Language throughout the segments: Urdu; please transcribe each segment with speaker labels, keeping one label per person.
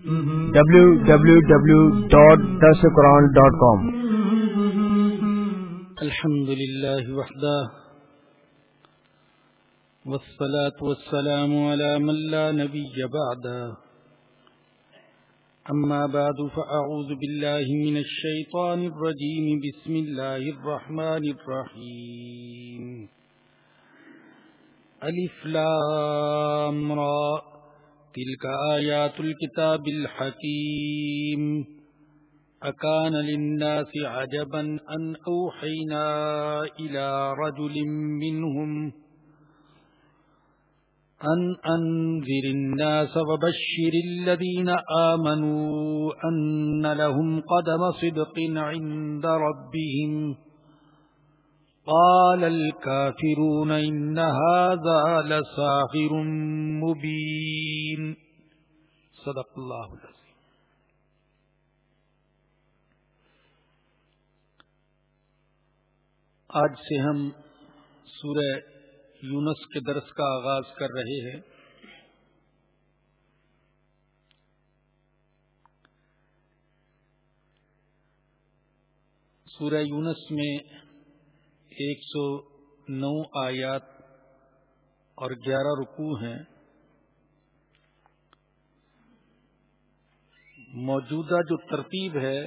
Speaker 1: www.dasquran.com
Speaker 2: الحمد لله وحده والصلاة والسلام على من لا نبي بعده أما بعد فأعوذ بالله من الشيطان الرجيم بسم الله الرحمن الرحيم ألف لام را تلك آيات الكتاب الحكيم. أكان للناس عجبا أن أوحينا إلى رجل منهم أن أنذر الناس وبشر الذين آمنوا أن لهم قدم صدق عند ربهم. قال الكافرون إن هذا لساخر مبين. صدق الله العظيم. آج سے ہم سورہ یونس کے درس کا آغاز کر رہے ہیں۔ سورہ یونس میں ایک سو نو آیات اور گیارہ رکوع ہیں۔ موجودہ جو ترتیب ہے،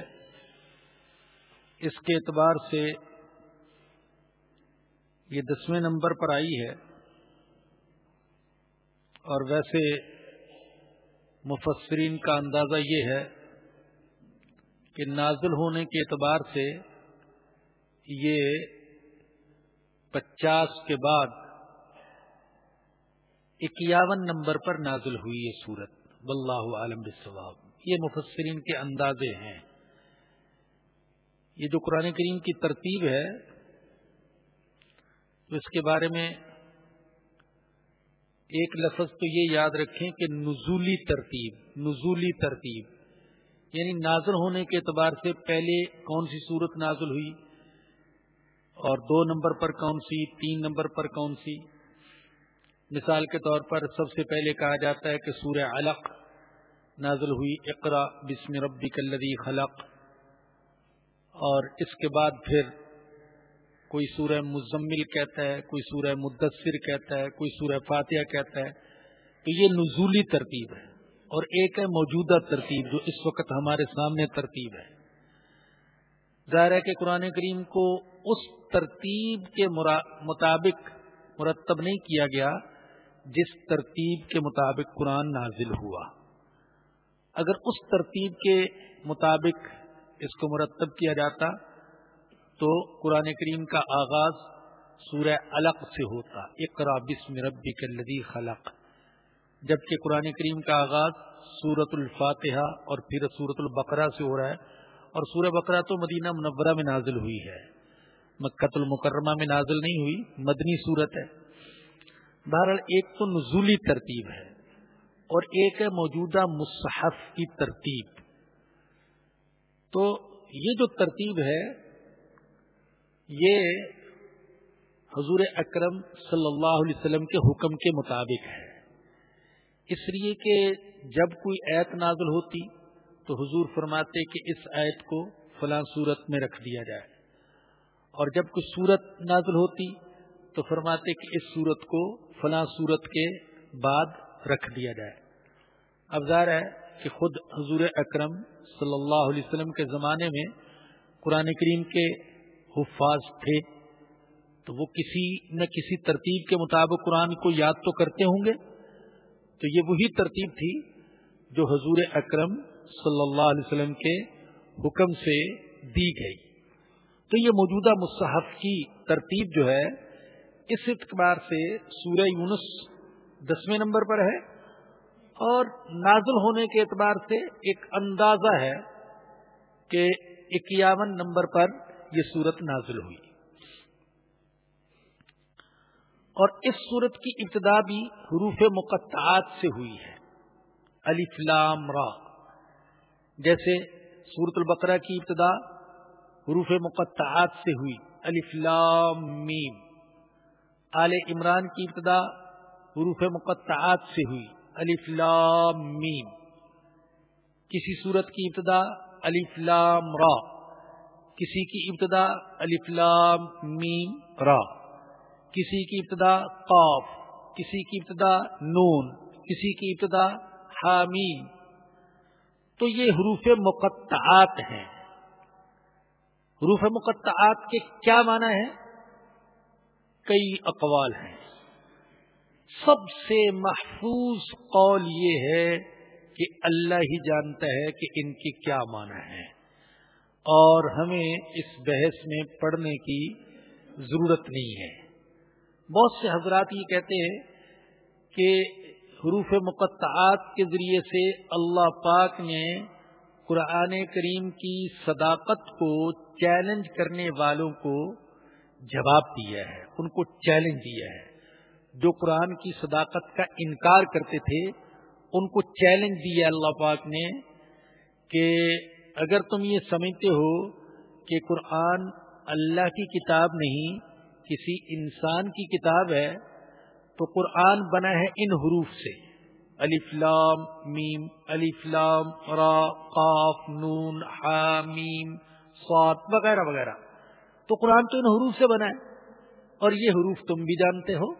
Speaker 2: اس کے اعتبار سے یہ دسویں نمبر پر آئی ہے۔ اور ویسے مفسرین کا اندازہ یہ ہے کہ نازل ہونے کے اعتبار سے یہ پچاس کے بعد اکیاون نمبر پر نازل ہوئی یہ صورت واللہ عالم بالصواب۔ یہ مفسرین کے اندازے ہیں۔ یہ جو قرآن کریم کی ترتیب ہے تو اس کے بارے میں ایک لفظ تو یہ یاد رکھیں کہ نزولی ترتیب نزولی ترتیب۔ یعنی نازل ہونے کے اعتبار سے پہلے کون سی صورت نازل ہوئی؟ اور دو نمبر پر کون سی، تین نمبر پر کون سی؟ مثال کے طور پر سب سے پہلے کہا جاتا ہے کہ سورہ علق نازل ہوئی اقرا بسم ربی کلدی خلق، اور اس کے بعد پھر کوئی سورہ مزمل کہتا ہے، کوئی سورہ مدثر کہتا ہے، کوئی سورہ فاتحہ کہتا ہے۔ تو یہ نزولی ترتیب ہے، اور ایک ہے موجودہ ترتیب جو اس وقت ہمارے سامنے ترتیب ہے۔ ظاہر ہے کہ قرآن کریم کو اس ترتیب کے مطابق مرتب نہیں کیا گیا جس ترتیب کے مطابق قرآن نازل ہوا۔ اگر اس ترتیب کے مطابق اس کو مرتب کیا جاتا تو قرآن کریم کا آغاز سورہ علق سے ہوتا۔ اقرا بسم ربی کلدی خلق۔ جبکہ قرآن کریم کا آغاز سورت الفاتحہ اور پھر سورت البقرہ سے ہو رہا ہے اور سورہ بقرہ تو مدینہ منورہ میں نازل ہوئی ہے۔ مکت المکرمہ میں نازل نہیں ہوئی، مدنی صورت ہے۔ بہرحال ایک تو نزولی ترتیب ہے اور ایک ہے موجودہ مصحف کی ترتیب۔ تو یہ جو ترتیب ہے، یہ حضور اکرم صلی اللہ علیہ وسلم کے حکم کے مطابق ہے۔ اس لیے کہ جب کوئی ایت نازل ہوتی تو حضور فرماتے کہ اس ایت کو فلاں صورت میں رکھ دیا جائے۔ اور جب کوئی صورت نازل ہوتی تو فرماتے کہ اس صورت کو فلاں صورت کے بعد رکھ دیا جائے۔ اب ظاہر ہے کہ خود حضور اکرم صلی اللہ علیہ وسلم کے زمانے میں قرآن کریم کے حفاظ تھے، تو وہ کسی نہ کسی ترتیب کے مطابق قرآن کو یاد تو کرتے ہوں گے۔ تو یہ وہی ترتیب تھی جو حضور اکرم صلی اللہ علیہ وسلم کے حکم سے دی گئی۔ تو یہ موجودہ مصحف کی ترتیب جو ہے، اس اعتبار سے سورہ یونس دسویں نمبر پر ہے اور نازل ہونے کے اعتبار سے ایک اندازہ ہے کہ اکیاون نمبر پر یہ صورت نازل ہوئی۔ اور اس صورت کی ابتدا بھی حروف مقطعات سے ہوئی ہے۔ علی فلام را۔ جیسے سورت البقرہ کی ابتدا حروف مقطعات سے ہوئی۔ علی فلام میم۔ آل عمران کی ابتدا حروف مقطعات سے ہوئی۔ علی فلام میم۔ کسی صورت کی ابتدا لام را۔ کسی کی ابتدا لام میم را۔ کسی کی ابتدا قاف۔ کسی کی ابتدا نون۔ کسی کی ابتدا حامیم۔ تو یہ حروف مقطعات ہیں۔ حروف مقطعات کے کیا معنی ہے کئی اقوال ہیں۔ سب سے محفوظ قول یہ ہے کہ اللہ ہی جانتا ہے کہ ان کی کیا معنی ہے اور ہمیں اس بحث میں پڑھنے کی ضرورت نہیں ہے۔ بہت سے حضرات یہ کہتے ہیں کہ حروف مقطعات کے ذریعے سے اللہ پاک نے قرآن کریم کی صداقت کو چیلنج کرنے والوں کو جواب دیا ہے، ان کو چیلنج دیا ہے۔ جو قرآن کی صداقت کا انکار کرتے تھے، ان کو چیلنج دیا اللہ پاک نے کہ اگر تم یہ سمجھتے ہو کہ قرآن اللہ کی کتاب نہیں، کسی انسان کی کتاب ہے، تو قرآن بنا ہے ان حروف سے۔ لام میم لام را قاف نون حامیم سوات وغیرہ وغیرہ۔ تو قرآن تو ان حروف سے بنا ہے۔ اور یہ حروف تم بھی جانتے ہو۔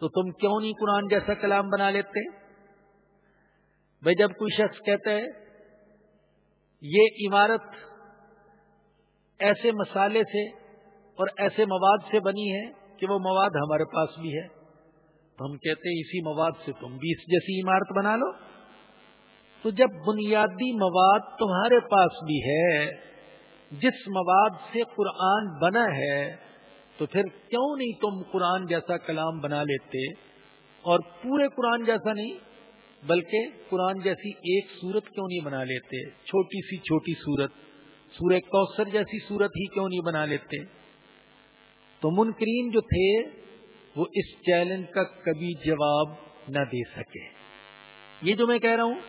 Speaker 2: تو تم کیوں نہیں قرآن جیسا کلام بنا لیتے؟ بھائی جب کوئی شخص کہتا ہے، یہ عمارت ایسے مسالے سے اور ایسے مواد سے بنی ہے کہ وہ مواد ہمارے پاس بھی ہے۔ تو ہم کہتے ہیں اسی مواد سے تم بھی اس جیسی عمارت بنا لو۔ تو جب بنیادی مواد تمہارے پاس بھی ہے، جس مواد سے قرآن بنا ہے، تو پھر کیوں نہیں تم قرآن جیسا کلام بنا لیتے اور پورے قرآن جیسا نہیں، بلکہ قرآن جیسی ایک صورت کیوں نہیں بنا لیتے؟ چھوٹی سی چھوٹی صورت، سورہ کوثر جیسی صورت ہی کیوں نہیں بنا لیتے؟ تو منکرین جو تھے وہ اس چیلنج کا کبھی جواب نہ دے سکے۔ یہ جو میں کہہ رہا ہوں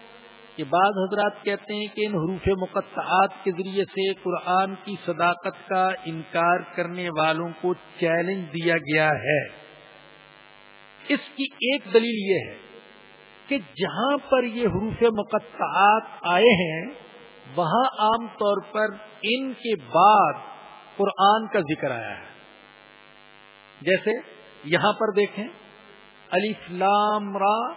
Speaker 2: کہ بعض حضرات کہتے ہیں کہ ان حروف مقطعات کے ذریعے سے قرآن کی صداقت کا انکار کرنے والوں کو چیلنج دیا گیا ہے۔ اس کی ایک دلیل یہ ہے کہ جہاں پر یہ حروف مقطعات آئے ہیں، وہاں عام طور پر ان کے بعد قرآن کا ذکر آیا ہے۔ جیسے یہاں پر دیکھیں۔ لام را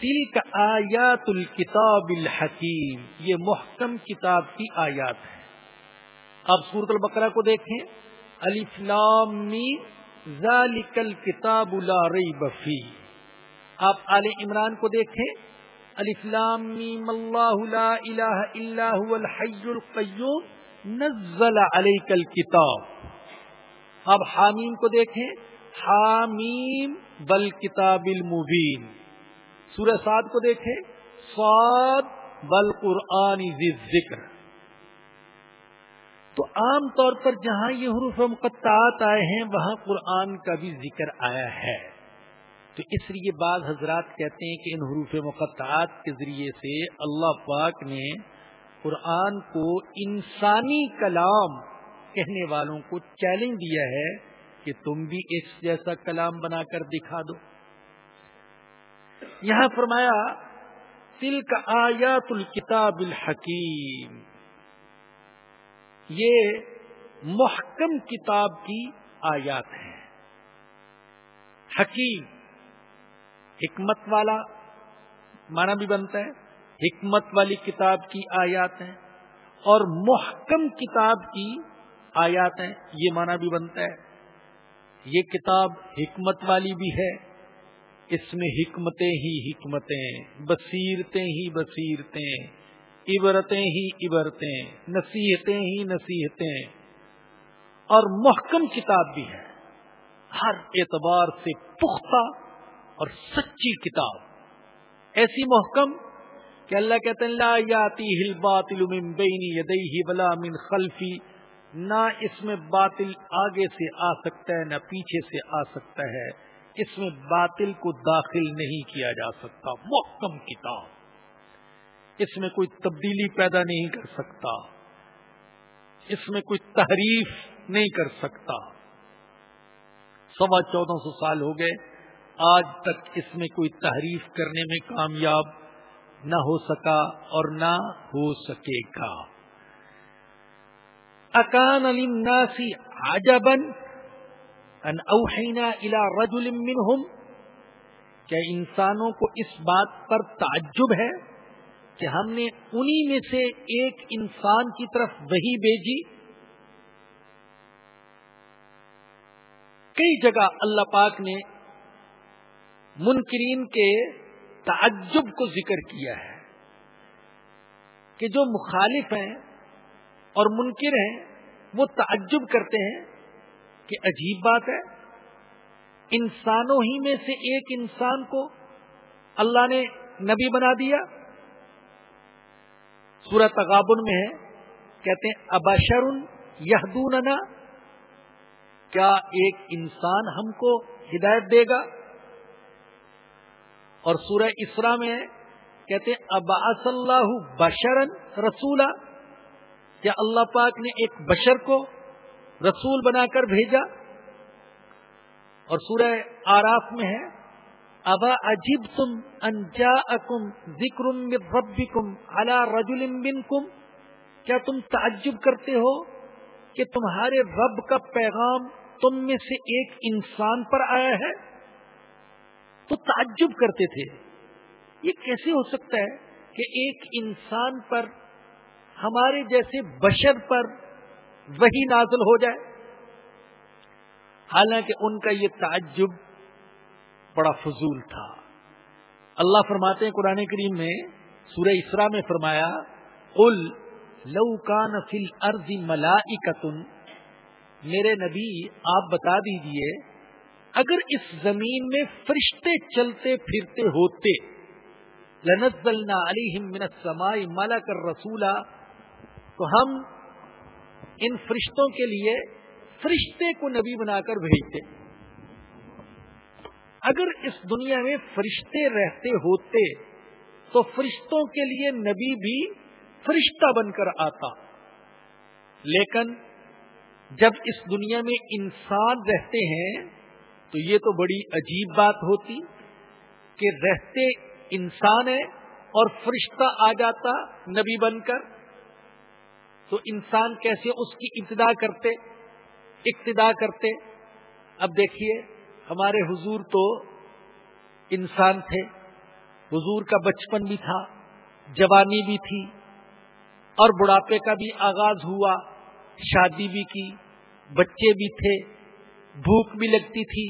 Speaker 2: تل کا آیات الکتاب الحکیم۔ یہ محکم کتاب کی آیات ہے اب سورت البقرہ کو دیکھیں۔ الفلام ذالک الکتاب لا ریب فی آپ آل عمران کو دیکھیں۔ الفلام اللہ لا الہ الا هو الحی القیوم، نزل علیک الكتاب اب حامیم کو دیکھیں۔ حامیم بل کتاب المبین۔ سورہ سعد کو دیکھیں۔ سعد بل قرآن ذکر تو عام طور پر جہاں یہ حروف مقطعات آئے ہیں، وہاں قرآن کا بھی ذکر آیا ہے۔ تو اس لیے بعض حضرات کہتے ہیں کہ ان حروف مقطعات کے ذریعے سے اللہ پاک نے قرآن کو انسانی کلام کہنے والوں کو چیلنج دیا ہے۔ کہ تم بھی اس جیسا کلام بنا کر دکھا دو۔ یہاں فرمایا تل کا آیات الکتاب الحکیم۔ یہ محکم کتاب کی آیات ہے حکیم، حکمت والا معنی بھی بنتا ہے۔ حکمت والی کتاب کی آیات ہیں اور محکم کتاب کی آیات ہیں، یہ معنی بھی بنتا ہے۔ یہ کتاب حکمت والی بھی ہے۔ اس میں حکمتیں ہی حکمتیں، بصیرتیں ہی بصیرتیں، عبرتیں ہی عبرتیں، نصیحتیں ہی نصیحتیں۔ اور محکم کتاب بھی ہے۔ ہر اعتبار سے پختہ اور سچی کتاب۔ ایسی محکم کہ اللہ کہتے ہیں، لا یاتی ہل باطل من بینی ولا من خلفی۔ نہ اس میں باطل آگے سے آ سکتا ہے، نہ پیچھے سے آ سکتا ہے۔ اس میں باطل کو داخل نہیں کیا جا سکتا۔ محکم کتاب۔ اس میں کوئی تبدیلی پیدا نہیں کر سکتا۔ اس میں کوئی تحریف نہیں کر سکتا۔ سوا چودہ سو سال ہو گئے۔ آج تک اس میں کوئی تحریف کرنے میں کامیاب نہ ہو سکا اور نہ ہو سکے گا۔ اکان علیم ناسی آجبن ان اوحینا الى رجل کیا انسانوں کو اس بات پر تعجب ہے کہ ہم نے انہی میں سے ایک انسان کی طرف وہی بھیجی۔ کئی جگہ اللہ پاک نے منکرین کے تعجب کو ذکر کیا ہے کہ جو مخالف ہیں اور منکر ہیں، وہ تعجب کرتے ہیں کہ عجیب بات ہے۔ انسانوں ہی میں سے ایک انسان کو اللہ نے نبی بنا دیا۔ سورت تغابن میں ہے، کہتے ہیں ابشر یہدوننا، کیا ایک انسان ہم کو ہدایت دے گا؟ اور سورہ اسرا میں ہے، کہتے ہیں اباص اللہ بشرن رسولہ کیا اللہ پاک نے ایک بشر کو رسول بنا کر بھیجا؟ اور سورہ آراف میں ہے، ابا عجیب تم انجا اکم ذکر کم اللہ رجول کم کیا تم تعجب کرتے ہو کہ تمہارے رب کا پیغام تم میں سے ایک انسان پر آیا ہے؟ تو تعجب کرتے تھے۔ یہ کیسے ہو سکتا ہے کہ ایک انسان پر ہمارے جیسے بشر پر وہی نازل ہو جائے۔ حالانکہ ان کا یہ تعجب بڑا فضول تھا۔ اللہ فرماتے ہیں قرآن کریم میں، سورہ اسرا میں فرمایا ال لو کان فل ارض ملا میرے نبی، آپ بتا دیجیے، اگر اس زمین میں فرشتے چلتے پھرتے ہوتے، لنزلنا علیہم من السماء مالا کر رسولا۔ تو ہم ان فرشتوں کے لیے فرشتے کو نبی بنا کر بھیجتے۔ اگر اس دنیا میں فرشتے رہتے ہوتے تو فرشتوں کے لیے نبی بھی فرشتہ بن کر آتا۔ لیکن جب اس دنیا میں انسان رہتے ہیں تو یہ تو بڑی عجیب بات ہوتی کہ رہتے انسان ہے اور فرشتہ آ جاتا نبی بن کر۔ تو انسان کیسے اس کی ابتدا کرتے، اقتدا کرتے؟ اب دیکھیے، ہمارے حضور تو انسان تھے، حضور کا بچپن بھی تھا، جوانی بھی تھی، اور بڑھاپے کا بھی آغاز ہوا، شادی بھی کی، بچے بھی تھے، بھوک بھی لگتی تھی،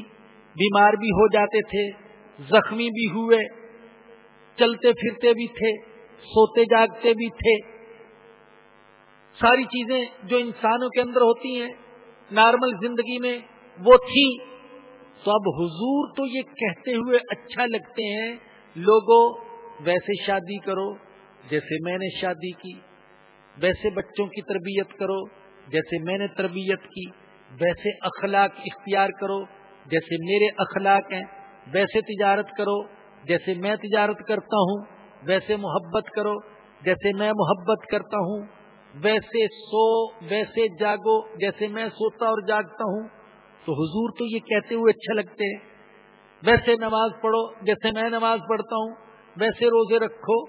Speaker 2: بیمار بھی ہو جاتے تھے، زخمی بھی ہوئے، چلتے پھرتے بھی تھے، سوتے جاگتے بھی تھے ساری چیزیں جو انسانوں کے اندر ہوتی ہیں، نارمل زندگی میں وہ تھی۔ تو اب حضور تو یہ کہتے ہوئے اچھا لگتے ہیں، لوگوں، ویسے شادی کرو، جیسے میں نے شادی کی، ویسے بچوں کی تربیت کرو، جیسے میں نے تربیت کی، ویسے اخلاق اختیار کرو، جیسے میرے اخلاق ہیں، ویسے تجارت کرو، جیسے میں تجارت کرتا ہوں، ویسے محبت کرو، جیسے میں محبت کرتا ہوں۔ ویسے سو، ویسے جاگو، جیسے میں سوتا اور جاگتا ہوں۔ تو حضور تو یہ کہتے ہوئے اچھا لگتے ہیں۔ ویسے نماز پڑھو، جیسے میں نماز پڑھتا ہوں۔ ویسے روزے رکھو،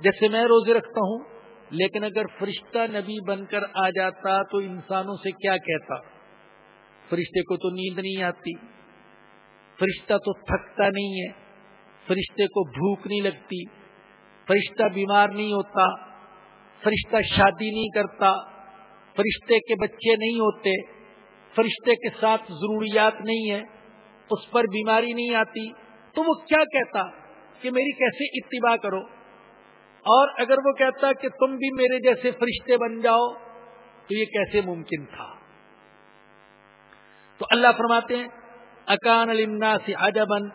Speaker 2: جیسے میں روزے رکھتا ہوں۔ لیکن اگر فرشتہ نبی بن کر آ جاتا تو انسانوں سے کیا کہتا؟ فرشتے کو تو نیند نہیں آتی۔ فرشتہ تو تھکتا نہیں ہے۔ فرشتے کو بھوک نہیں لگتی۔ فرشتہ بیمار نہیں ہوتا۔ فرشتہ شادی نہیں کرتا، فرشتے کے بچے نہیں ہوتے، فرشتے کے ساتھ ضروریات نہیں ہے اس پر بیماری نہیں آتی، تو وہ کیا کہتا کہ میری کیسے اتباع کرو؟ اور اگر وہ کہتا کہ تم بھی میرے جیسے فرشتے بن جاؤ، تو یہ کیسے ممکن تھا؟ تو اللہ فرماتے ہیں، اکان المنا سے عجبن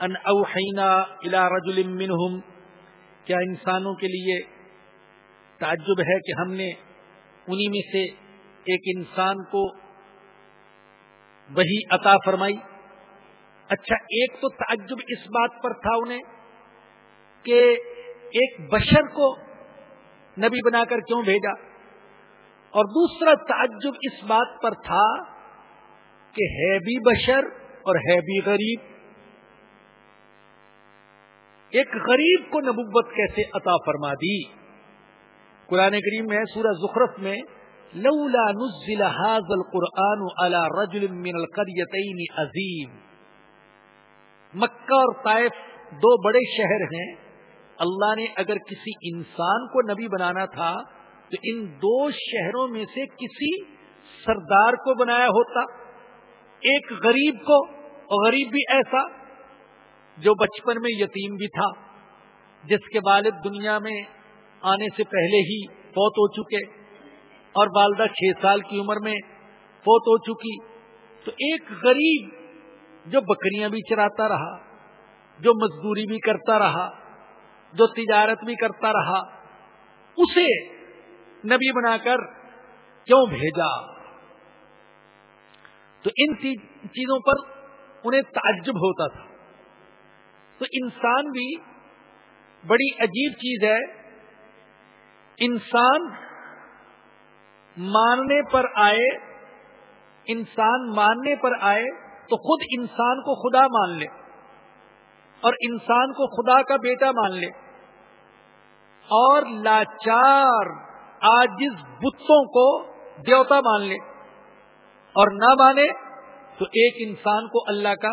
Speaker 2: ان اوحینا الى رجل منہم، کیا انسانوں کے لیے تعجب ہے کہ ہم نے انہی میں سے ایک انسان کو وہی عطا فرمائی۔ اچھا ایک تو تعجب اس بات پر تھا انہیں کہ ایک بشر کو نبی بنا کر کیوں بھیجا۔ اور دوسرا تعجب اس بات پر تھا کہ ہے بھی بشر اور ہے بھی غریب۔ ایک غریب کو نبوت کیسے عطا فرما دی؟ قرآن کریم میں، سورہ زخرف میں، لولا نزل هذا القرآن على رجل من القريتين عظیم۔ مکہ اور طائف دو بڑے شہر ہیں۔ اللہ نے اگر کسی انسان کو نبی بنانا تھا، تو ان دو شہروں میں سے کسی سردار کو بنایا ہوتا، ایک غریب کو، اور غریب بھی ایسا جو بچپن میں یتیم بھی تھا، جس کے والد دنیا میں آنے سے پہلے ہی فوت ہو چکے اور والدہ چھ سال کی عمر میں فوت ہو چکی۔ تو ایک غریب جو بکریاں بھی چراتا رہا، جو مزدوری بھی کرتا رہا، جو تجارت بھی کرتا رہا، اسے نبی بنا کر کیوں بھیجا؟ تو ان چیزوں پر انہیں تعجب ہوتا تھا۔ تو انسان بھی بڑی عجیب چیز ہے انسان ماننے پر آئے، انسان ماننے پر آئے تو خود انسان کو خدا مان لے اور انسان کو خدا کا بیٹا مان لے۔ اور لاچار آجز بتوں کو دیوتا مان لے۔ اور نہ مانے تو ایک انسان کو اللہ کا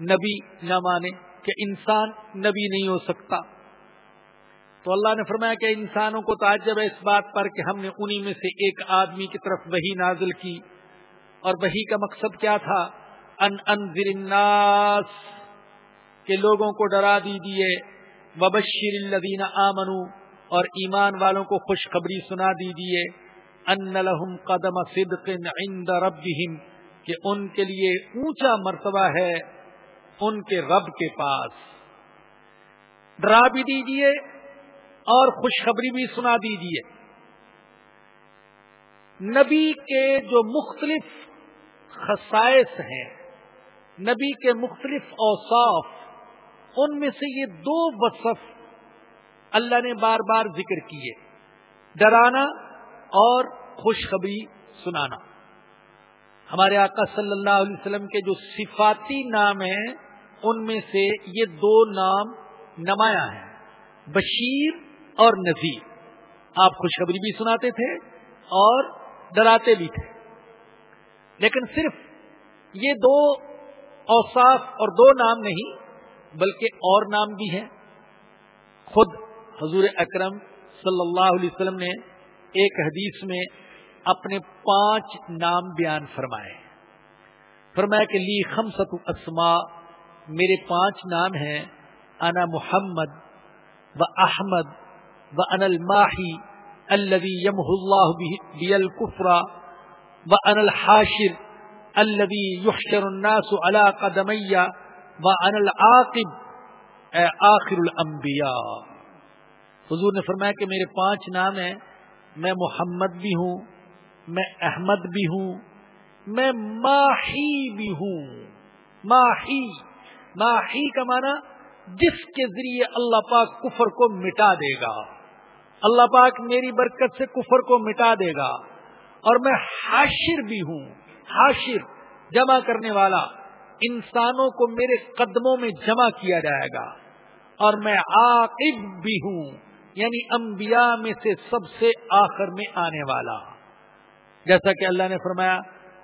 Speaker 2: نبی نہ مانے کہ انسان نبی نہیں ہو سکتا۔ تو اللہ نے فرمایا کہ انسانوں کو تعجب ہے اس بات پر کہ ہم نے انہی میں سے ایک آدمی کی طرف وہی نازل کی۔ اور وہی کا مقصد کیا تھا؟ ان انذر الناس، کہ لوگوں کو ڈرا دیجیے وبشر الذین آمنو اور ایمان والوں کو خوشخبری سنا دیجیے ان لهم قدم صدق عند ربهم کہ ان کے لیے اونچا مرتبہ ہے ان کے رب کے پاس۔ ڈرا بھی دیجیے اور خوشخبری بھی سنا دیجیے نبی کے جو مختلف خصائص ہیں، نبی کے مختلف اوصاف، ان میں سے یہ دو وصف اللہ نے بار بار ذکر کیے۔ ڈرانا اور خوشخبری سنانا۔ ہمارے آقا صلی اللہ علیہ وسلم کے جو صفاتی نام ہیں، ان میں سے یہ دو نام نمایاں ہیں۔ بشیر اور نذیر۔ آپ خوشخبری بھی سناتے تھے اور ڈراتے بھی تھے۔ لیکن صرف یہ دو اوصاف اور دو نام نہیں، بلکہ اور نام بھی ہیں۔ خود حضور اکرم صلی اللہ علیہ وسلم نے ایک حدیث میں اپنے پانچ نام بیان فرمائے۔ فرمایا کہ لی خمسط اسما میرے پانچ نام ہیں، انا محمد و احمد وأنا الماحي الذي يمه الله بي الكفر، وأنا الحاشر الذي يحشر الناس على قدمي، وأنا العاقب آخر الانبیاء حضور نے فرمایا کہ میرے پانچ نام ہیں، میں محمد بھی ہوں، میں احمد بھی ہوں، میں ماہی بھی ہوں ماہی ماہی کا معنی جس کے ذریعے اللہ پاک کفر کو مٹا دے گا۔ اللہ پاک میری برکت سے کفر کو مٹا دے گا اور میں حاشر بھی ہوں، حاشر، جمع کرنے والا۔ انسانوں کو میرے قدموں میں جمع کیا جائے گا اور میں عاقب بھی ہوں یعنی انبیاء میں سے سب سے آخر میں آنے والا۔ جیسا کہ اللہ نے فرمایا،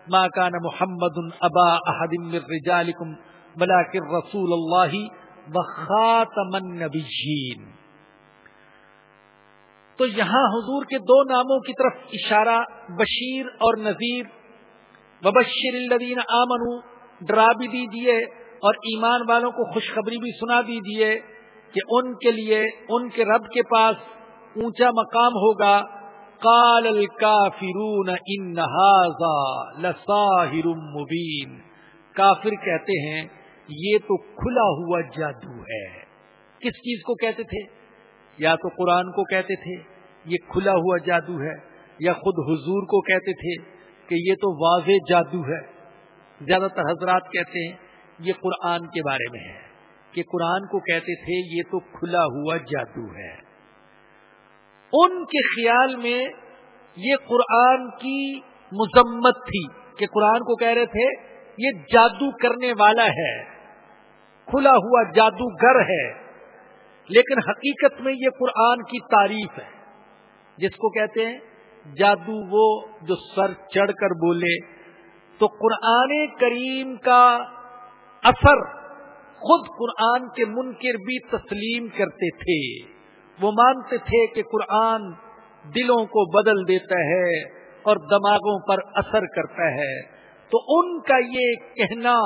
Speaker 2: ما کان محمد ابا احد من رجالکم بلاکر رسول اللہ وخاتم النبیین۔ تو یہاں حضور کے دو ناموں کی طرف اشارہ بشیر اور نذیر۔ وبشر الدین آمن ڈرا بھی دیجیے اور ایمان والوں کو خوشخبری بھی سنا دیجیے کہ ان کے لیے، ان کے رب کے پاس اونچا مقام ہوگا۔ کال الکافرون ان مبین کافر کہتے ہیں، یہ تو کھلا ہوا جادو ہے۔ کس چیز کو کہتے تھے؟ یا تو قرآن کو کہتے تھے، یہ کھلا ہوا جادو ہے، یا خود حضور کو کہتے تھے کہ یہ تو واضح جادو ہے۔ زیادہ تر حضرات کہتے ہیں، یہ قرآن کے بارے میں ہے۔ کہ قرآن کو کہتے تھے، یہ تو کھلا ہوا جادو ہے۔ ان کے خیال میں یہ قرآن کی مذمت تھی کہ قرآن کو کہہ رہے تھے، یہ جادو کرنے والا ہے، کھلا ہوا جادوگر ہے۔ لیکن حقیقت میں یہ قرآن کی تعریف ہے۔ جس کو کہتے ہیں، جادو وہ جو سر چڑھ کر بولے۔ تو قرآن کریم کا اثر خود قرآن کے منکر بھی تسلیم کرتے تھے۔ وہ مانتے تھے کہ قرآن دلوں کو بدل دیتا ہے اور دماغوں پر اثر کرتا ہے۔ تو ان کا یہ کہنا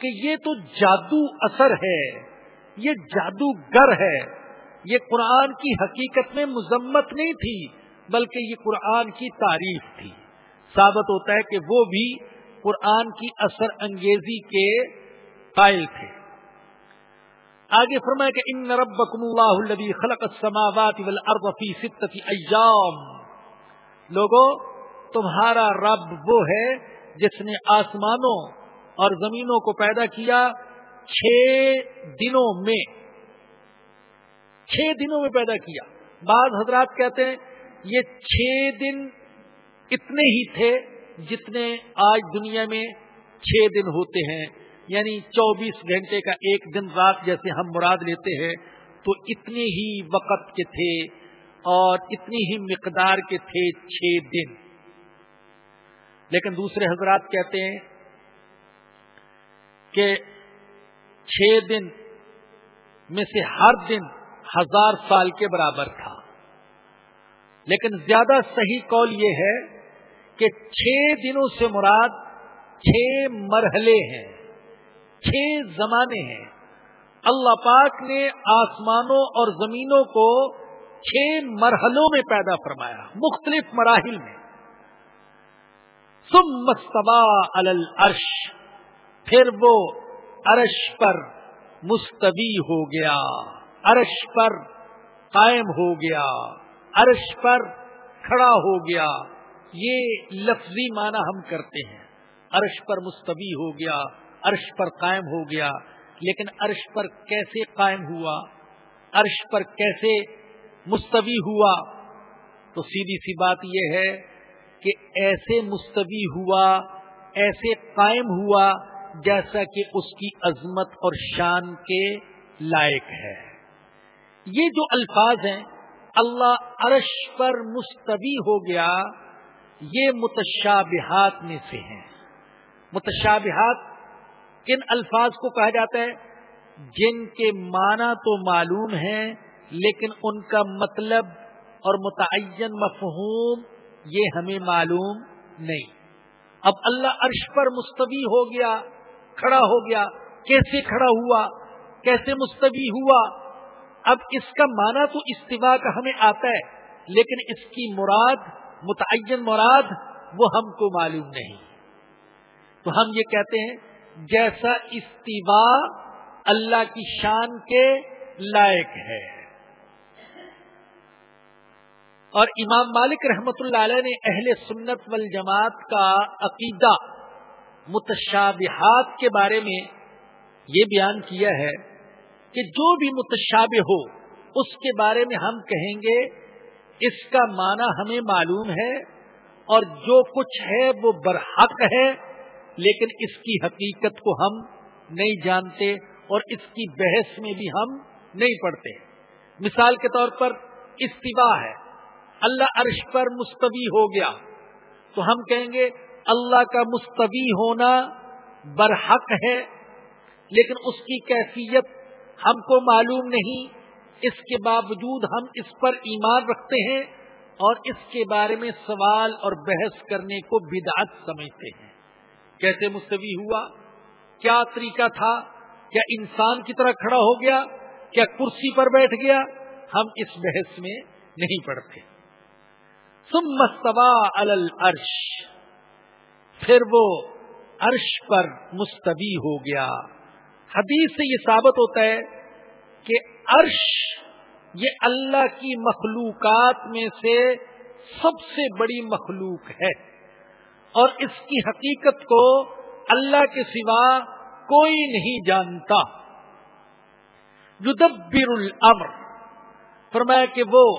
Speaker 2: کہ یہ تو جادو اثر ہے۔ یہ جادوگر ہے۔ یہ قرآن کی حقیقت میں مذمت نہیں تھی، بلکہ یہ قرآن کی تعریف تھی۔ ثابت ہوتا ہے کہ وہ بھی قرآن کی اثر انگیزی کے قائل تھے۔ آگے فرمایا کہ ان ربکم اللہ الذی خلق السماوات والارض فی ستۃ ایام۔ لوگوں تمہارا رب وہ ہے جس نے آسمانوں اور زمینوں کو پیدا کیا چھ دنوں میں، چھ دنوں میں پیدا کیا۔ بعض حضرات کہتے ہیں، یہ چھ دن اتنے ہی تھے جتنے آج دنیا میں چھ دن ہوتے ہیں۔ یعنی چوبیس گھنٹے کا ایک دن رات جیسے ہم مراد لیتے ہیں، تو اتنے ہی وقت کے تھے اور اتنی ہی مقدار کے تھے چھ دن۔ لیکن دوسرے حضرات کہتے ہیں کہ چھ دن میں سے ہر دن ہزار سال کے برابر تھا۔ لیکن زیادہ صحیح قول یہ ہے کہ چھ دنوں سے مراد چھ مرحلے ہیں، چھ زمانے ہیں۔ اللہ پاک نے آسمانوں اور زمینوں کو چھ مرحلوں میں پیدا فرمایا، مختلف مراحل میں۔ سم مستبا الرش پھر وہ عرش پر مستوی ہو گیا، عرش پر قائم ہو گیا، عرش پر کھڑا ہو گیا۔ یہ لفظی معنی ہم کرتے ہیں۔ عرش پر مستوی ہو گیا، عرش پر قائم ہو گیا۔ لیکن عرش پر کیسے قائم ہوا؟ عرش پر کیسے مستوی ہوا؟ تو سیدھی سی بات یہ ہے کہ ایسے مستوی ہوا، ایسے قائم ہوا جیسا کہ اس کی عظمت اور شان کے لائق ہے۔ یہ جو الفاظ ہیں، اللہ عرش پر مستوی ہو گیا، یہ متشابہات میں سے ہیں۔ متشابہات کن الفاظ کو کہا جاتا ہے؟ جن کے معنی تو معلوم ہیں، لیکن ان کا مطلب اور متعین مفہوم یہ ہمیں معلوم نہیں۔ اب اللہ عرش پر مستوی ہو گیا کھڑا ہو گیا، کیسے کھڑا ہوا، کیسے مستوی ہوا۔ اب اس کا معنی تو استوا کا ہمیں آتا ہے، لیکن اس کی مراد، متعین مراد وہ ہم کو معلوم نہیں۔ تو ہم یہ کہتے ہیں، جیسا استوا اللہ کی شان کے لائق ہے۔ اور امام مالک رحمت اللہ علیہ نے اہل سنت والجماعت کا عقیدہ متشابہات کے بارے میں یہ بیان کیا ہے کہ جو بھی متشابہ ہو، اس کے بارے میں ہم کہیں گے، اس کا معنی ہمیں معلوم ہے اور جو کچھ ہے وہ برحق ہے، لیکن اس کی حقیقت کو ہم نہیں جانتے اور اس کی بحث میں بھی ہم نہیں پڑھتے۔ مثال کے طور پر استوا ہے۔ اللہ عرش پر مستوی ہو گیا۔ تو ہم کہیں گے اللہ کا مستوی ہونا برحق ہے، لیکن اس کی کیفیت ہم کو معلوم نہیں۔ اس کے باوجود ہم اس پر ایمان رکھتے ہیں اور اس کے بارے میں سوال اور بحث کرنے کو بدعت سمجھتے ہیں۔ کیسے مستوی ہوا؟ کیا طریقہ تھا؟ کیا انسان کی طرح کھڑا ہو گیا؟ کیا کرسی پر بیٹھ گیا؟ ہم اس بحث میں نہیں پڑھتے۔ سم مستوا الرش پھر وہ عرش پر مستوی ہو گیا۔ حدیث سے یہ ثابت ہوتا ہے کہ عرش یہ اللہ کی مخلوقات میں سے سب سے بڑی مخلوق ہے۔ اور اس کی حقیقت کو اللہ کے سوا کوئی نہیں جانتا۔ یدبر الامر، فرمایا کہ وہ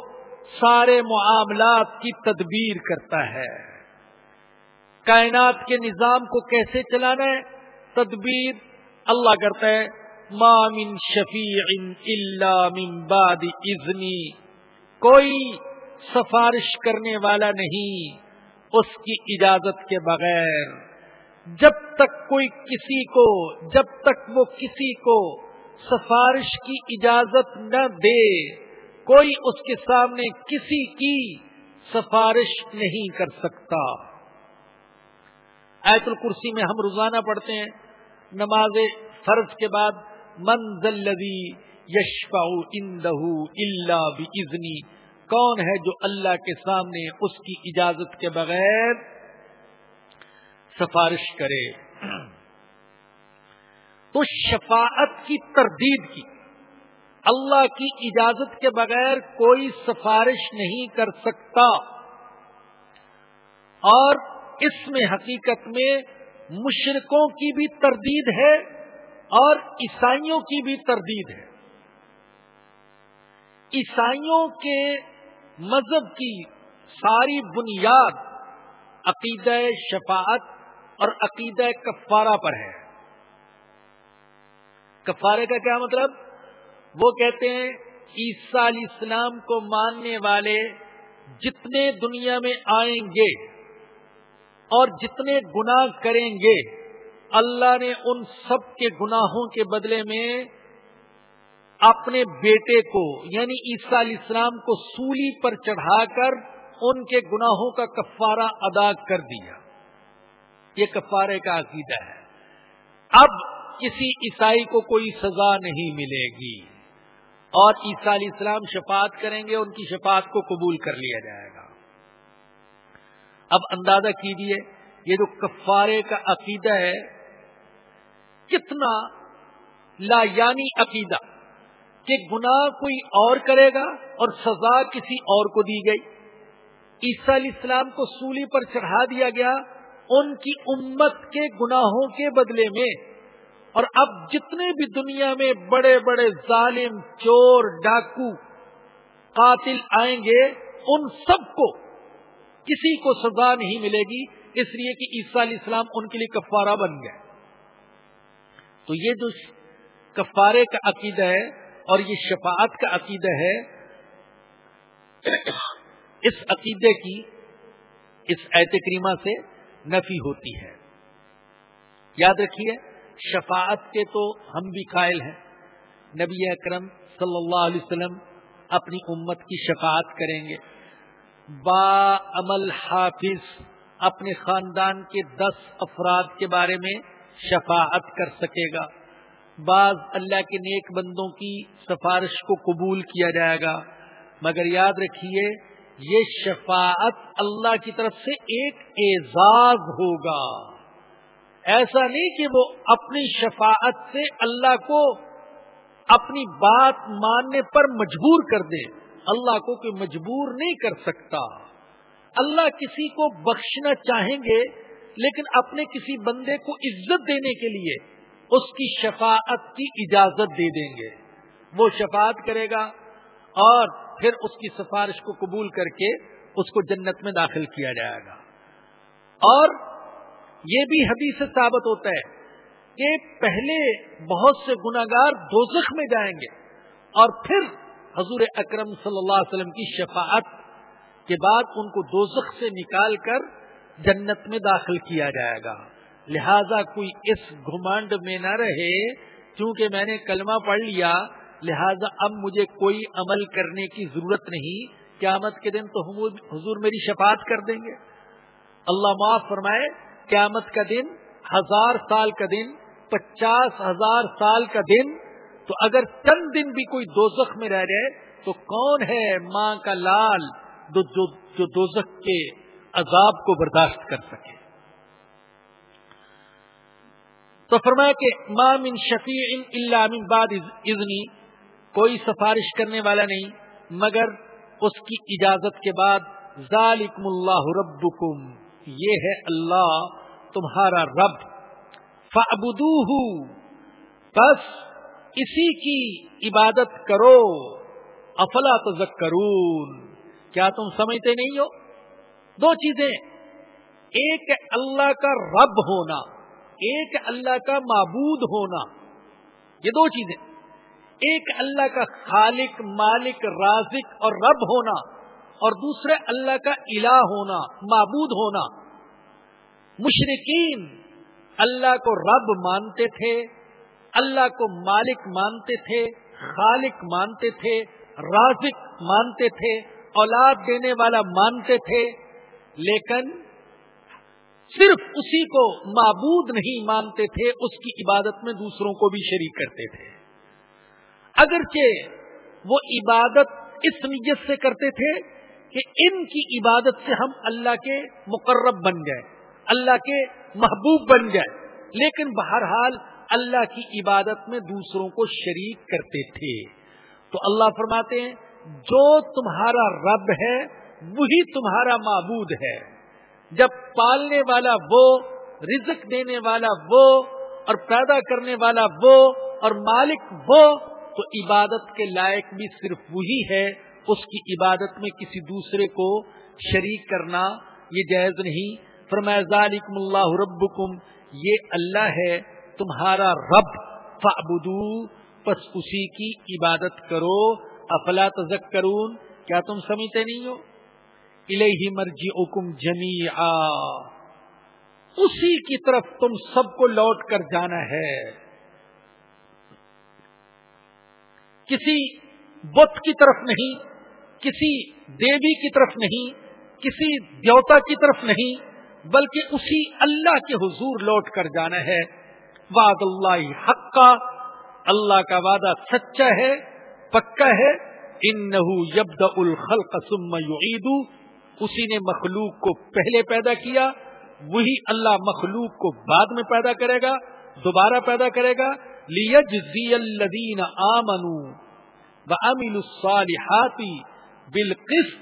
Speaker 2: سارے معاملات کی تدبیر کرتا ہے۔ کائنات کے نظام کو کیسے چلانا ہے؟ تدبیر اللہ کرتا ہے مامن شفیع اللہ من بعد اذنی کوئی سفارش کرنے والا نہیں اس کی اجازت کے بغیر۔ جب تک کوئی کسی کو، جب تک وہ کسی کو سفارش کی اجازت نہ دے، کوئی اس کے سامنے کسی کی سفارش نہیں کر سکتا۔ ایت الکرسی میں ہم روزانہ پڑھتے ہیں، نماز فرض کے بعد منزل یشفا اندہ اللہ بھی کون ہے جو اللہ کے سامنے اس کی اجازت کے بغیر سفارش کرے۔ تو شفاعت کی تردید کی، اللہ کی اجازت کے بغیر کوئی سفارش نہیں کر سکتا۔ اور اس میں حقیقت میں مشرقوں کی بھی تردید ہے اور عیسائیوں کی بھی تردید ہے۔ عیسائیوں کے مذہب کی ساری بنیاد عقیدہ شفاعت اور عقیدہ کفارہ پر ہے۔ کفارے کا کیا مطلب؟ وہ کہتے ہیں عیسیٰ علیہ السلام کو ماننے والے جتنے دنیا میں آئیں گے اور جتنے گناہ کریں گے، اللہ نے ان سب کے گناہوں کے بدلے میں اپنے بیٹے کو یعنی عیسیٰ علیہ السلام کو سولی پر چڑھا کر ان کے گناہوں کا کفارہ ادا کر دیا۔ یہ کفارے کا عقیدہ ہے۔ اب کسی عیسائی کو کوئی سزا نہیں ملے گی اور عیسیٰ علیہ السلام شفاعت کریں گے، ان کی شفاعت کو قبول کر لیا جائے گا۔ اب اندازہ کیجیے یہ جو کفارے کا عقیدہ ہے، کتنا لا یعنی عقیدہ کہ گناہ کوئی اور کرے گا اور سزا کسی اور کو دی گئی۔ عیسیٰ علیہ السلام کو سولی پر چڑھا دیا گیا ان کی امت کے گناہوں کے بدلے میں۔ اور اب جتنے بھی دنیا میں بڑے بڑے ظالم، چور، ڈاکو قاتل آئیں گے، ان سب کو کسی کو سزا نہیں ملے گی، اس لیے کہ عیسیٰ علیہ السلام ان کے لیے کفارہ بن گئے۔ تو یہ جو کفارے کا عقیدہ ہے اور یہ شفاعت کا عقیدہ ہے، اس عقیدے کی اس ایت کریمہ سے نفی ہوتی ہے۔ یاد رکھیے، شفاعت کے تو ہم بھی قائل ہیں۔ نبی اکرم صلی اللہ علیہ وسلم اپنی امت کی شفاعت کریں گے۔ با عمل حافظ اپنے خاندان کے دس افراد کے بارے میں شفاعت کر سکے گا۔ بعض اللہ کے نیک بندوں کی سفارش کو قبول کیا جائے گا۔ مگر یاد رکھیے، یہ شفاعت اللہ کی طرف سے ایک اعزاز ہوگا۔ ایسا نہیں کہ وہ اپنی شفاعت سے اللہ کو اپنی بات ماننے پر مجبور کر دے۔ اللہ کو کوئی مجبور نہیں کر سکتا۔ اللہ کسی کو بخشنا چاہیں گے، لیکن اپنے کسی بندے کو عزت دینے کے لیے اس کی شفاعت کی اجازت دے دیں گے۔ وہ شفاعت کرے گا اور پھر اس کی سفارش کو قبول کر کے اس کو جنت میں داخل کیا جائے گا۔ اور یہ بھی حدیث سے ثابت ہوتا ہے کہ پہلے بہت سے گناگار دوزخ میں جائیں گے اور پھر حضور اکرم صلی اللہ علیہ وسلم کی شفاعت کے بعد ان کو دوزخ سے نکال کر جنت میں داخل کیا جائے گا۔ لہذا کوئی اس گھمانڈ میں نہ رہے کیونکہ میں نے کلمہ پڑھ لیا، لہذا اب مجھے کوئی عمل کرنے کی ضرورت نہیں۔ قیامت کے دن تو حضور میری شفاعت کر دیں گے۔ اللہ معاف فرمائے، قیامت کا دن، ہزار سال کا دن، پچاس ہزار سال کا دن تو اگر چند دن بھی کوئی دوزخ میں رہ جائے، تو کون ہے ماں کا لال جو دوزخ کے عذاب کو برداشت کر سکے؟ تو فرمایا کہ مام ان شفیع اللہ من بعد ازنی کوئی سفارش کرنے والا نہیں، مگر اس کی اجازت کے بعد ذالکم اللہ ربکم، یہ ہے اللہ تمہارا رب فعبدوہ بس اسی کی عبادت کرو، افلا تذکرون۔ کیا تم سمجھتے نہیں ہو؟ دو چیزیں۔ ایک اللہ کا رب ہونا، ایک اللہ کا معبود ہونا۔ یہ دو چیزیں۔ ایک اللہ کا خالق، مالک، رازق اور رب ہونا، اور دوسرے اللہ کا الہ ہونا، معبود ہونا۔ مشرقین اللہ کو رب مانتے تھے۔ اللہ کو مالک مانتے تھے، خالق مانتے تھے، رازق مانتے تھے، اولاد دینے والا مانتے تھے، لیکن صرف اسی کو معبود نہیں مانتے تھے، اس کی عبادت میں دوسروں کو بھی شریک کرتے تھے۔ اگرچہ وہ عبادت اس نیت سے کرتے تھے کہ ان کی عبادت سے ہم اللہ کے مقرب بن جائیں، اللہ کے محبوب بن جائیں، لیکن بہرحال اللہ کی عبادت میں دوسروں کو شریک کرتے تھے۔ تو اللہ فرماتے ہیں، جو تمہارا رب ہے، وہی تمہارا معبود ہے۔ جب پالنے والا وہ، رزق دینے والا وہ، اور پیدا کرنے والا وہ، اور مالک وہ، تو عبادت کے لائق بھی صرف وہی ہے۔ اس کی عبادت میں کسی دوسرے کو شریک کرنا یہ جائز نہیں۔ فرمایا، ذالکم اللہ ربکم، یہ اللہ ہے۔ تمہارا رب فعبدو پس اسی کی عبادت کرو، افلا تذکرون، کیا تم سمجھتے نہیں ہو؟ الہی مرجی حکم جمی اسی کی طرف تم سب کو لوٹ کر جانا ہے۔ کسی بت کی طرف نہیں، کسی دیوی کی طرف نہیں، کسی دیوتا کی طرف نہیں، بلکہ اسی اللہ کے حضور لوٹ کر جانا ہے۔ وعد اللہ حق اللہ کا وعدہ سچا ہے، پکا ہے۔ ان یبد الخلق ثم یعید اسی نے مخلوق کو پہلے پیدا کیا، وہی اللہ مخلوق کو بعد میں پیدا کرے گا، دوبارہ پیدا کرے گا۔ لیجزی الذین آمنوا وعملوا الصالحات بالقسط،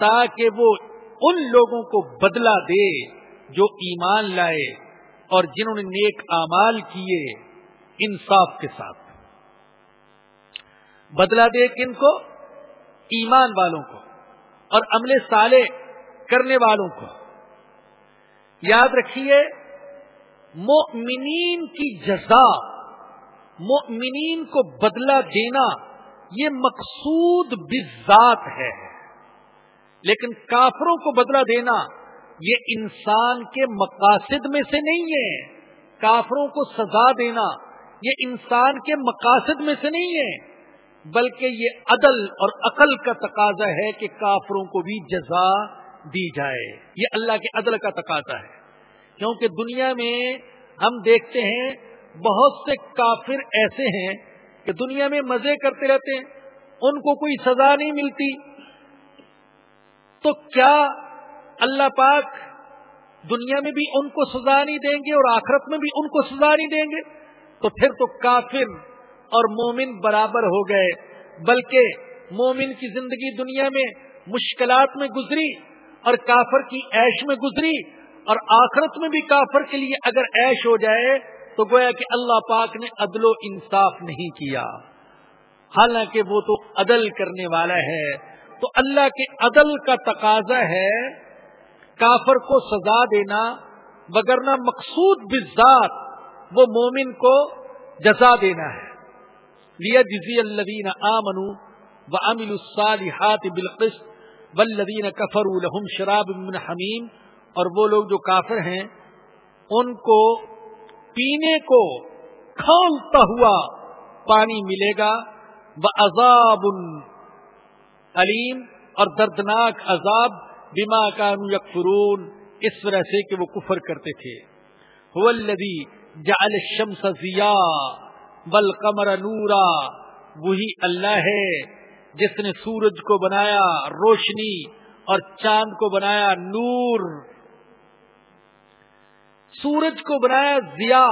Speaker 2: تاکہ وہ ان لوگوں کو بدلہ دے جو ایمان لائے۔ اور جنہوں نے نیک اعمال کیے انصاف کے ساتھ۔ بدلہ دے کن کو؟ ایمان والوں کو اور عمل سالے کرنے والوں کو۔ یاد رکھیے مؤمنین کی جزا مؤمنین کو بدلہ دینا یہ مقصود بذات ہے۔ لیکن کافروں کو بدلہ دینا یہ انسان کے مقاصد میں سے نہیں ہے۔ کافروں کو سزا دینا یہ انسان کے مقاصد میں سے نہیں ہے، بلکہ یہ عدل اور عقل کا تقاضا ہے کہ کافروں کو بھی جزا دی جائے۔ یہ اللہ کے عدل کا تقاضا ہے۔ کیونکہ دنیا میں ہم دیکھتے ہیں، بہت سے کافر ایسے ہیں کہ دنیا میں مزے کرتے رہتے ہیں، ان کو کوئی سزا نہیں ملتی۔ تو کیا اللہ پاک دنیا میں بھی ان کو سزا نہیں دیں گے اور آخرت میں بھی ان کو سزا نہیں دیں گے، تو پھر تو کافر اور مومن برابر ہو گئے، بلکہ مومن کی زندگی دنیا میں مشکلات میں گزری اور کافر کی عیش میں گزری اور آخرت میں بھی کافر کے لیے اگر عیش ہو جائے تو گویا کہ اللہ پاک نے عدل و انصاف نہیں کیا۔ حالانکہ وہ تو عدل کرنے والا ہے، تو اللہ کے عدل کا تقاضا ہے کافر کو سزا دینا وگرنہ مقصود بذات وہ مومن کو جزا دینا ہے۔ لیا جزی الدین آمن و امل الصالحات بالقسط والذین کفروا لهم شراب من حمیم اور وہ لوگ جو کافر ہیں، ان کو پینے کو کھولتا ہوا پانی ملے گا۔ وہ عذاب علیم اور دردناک عذاب بما کانوا یکفرون اس وجہ سے کہ وہ کفر کرتے تھے۔ هو الذی جعل الشمس ضیاء بل قمر نورا، وہی اللہ ہے جس نے سورج کو بنایا روشنی اور چاند کو بنایا نور۔ سورج کو بنایا ضیا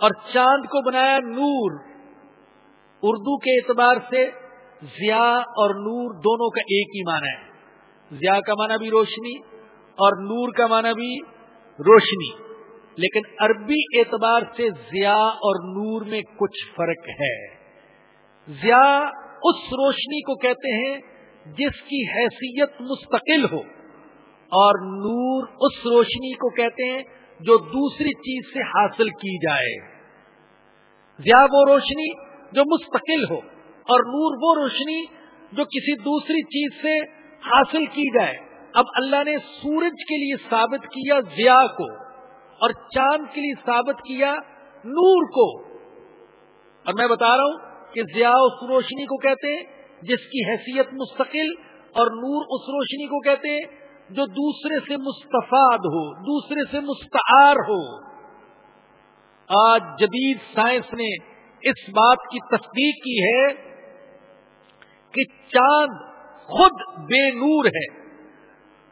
Speaker 2: اور چاند کو بنایا نور۔ اردو کے اعتبار سے ضیا اور نور دونوں کا ایک ہی معنی ہے۔ ضیا کا معنی بھی روشنی اور نور کا معنی بھی روشنی۔ لیکن عربی اعتبار سے ضیاء اور نور میں کچھ فرق ہے۔ ضیاء اس روشنی کو کہتے ہیں جس کی حیثیت مستقل ہو، اور نور اس روشنی کو کہتے ہیں جو دوسری چیز سے حاصل کی جائے۔ ضیا وہ روشنی جو مستقل ہو، اور نور وہ روشنی جو کسی دوسری چیز سے حاصل کی جائے۔ اب اللہ نے سورج کے لیے ثابت کیا ضیا کو اور چاند کے لیے ثابت کیا نور کو۔ اور میں بتا رہا ہوں کہ ضیا اس روشنی کو کہتے ہیں جس کی حیثیت مستقل اور نور اس روشنی کو کہتے ہیں جو دوسرے سے مستفاد ہو، دوسرے سے مستعار ہو۔ آج جدید سائنس نے اس بات کی تصدیق کی ہے کہ چاند خود بے نور ہے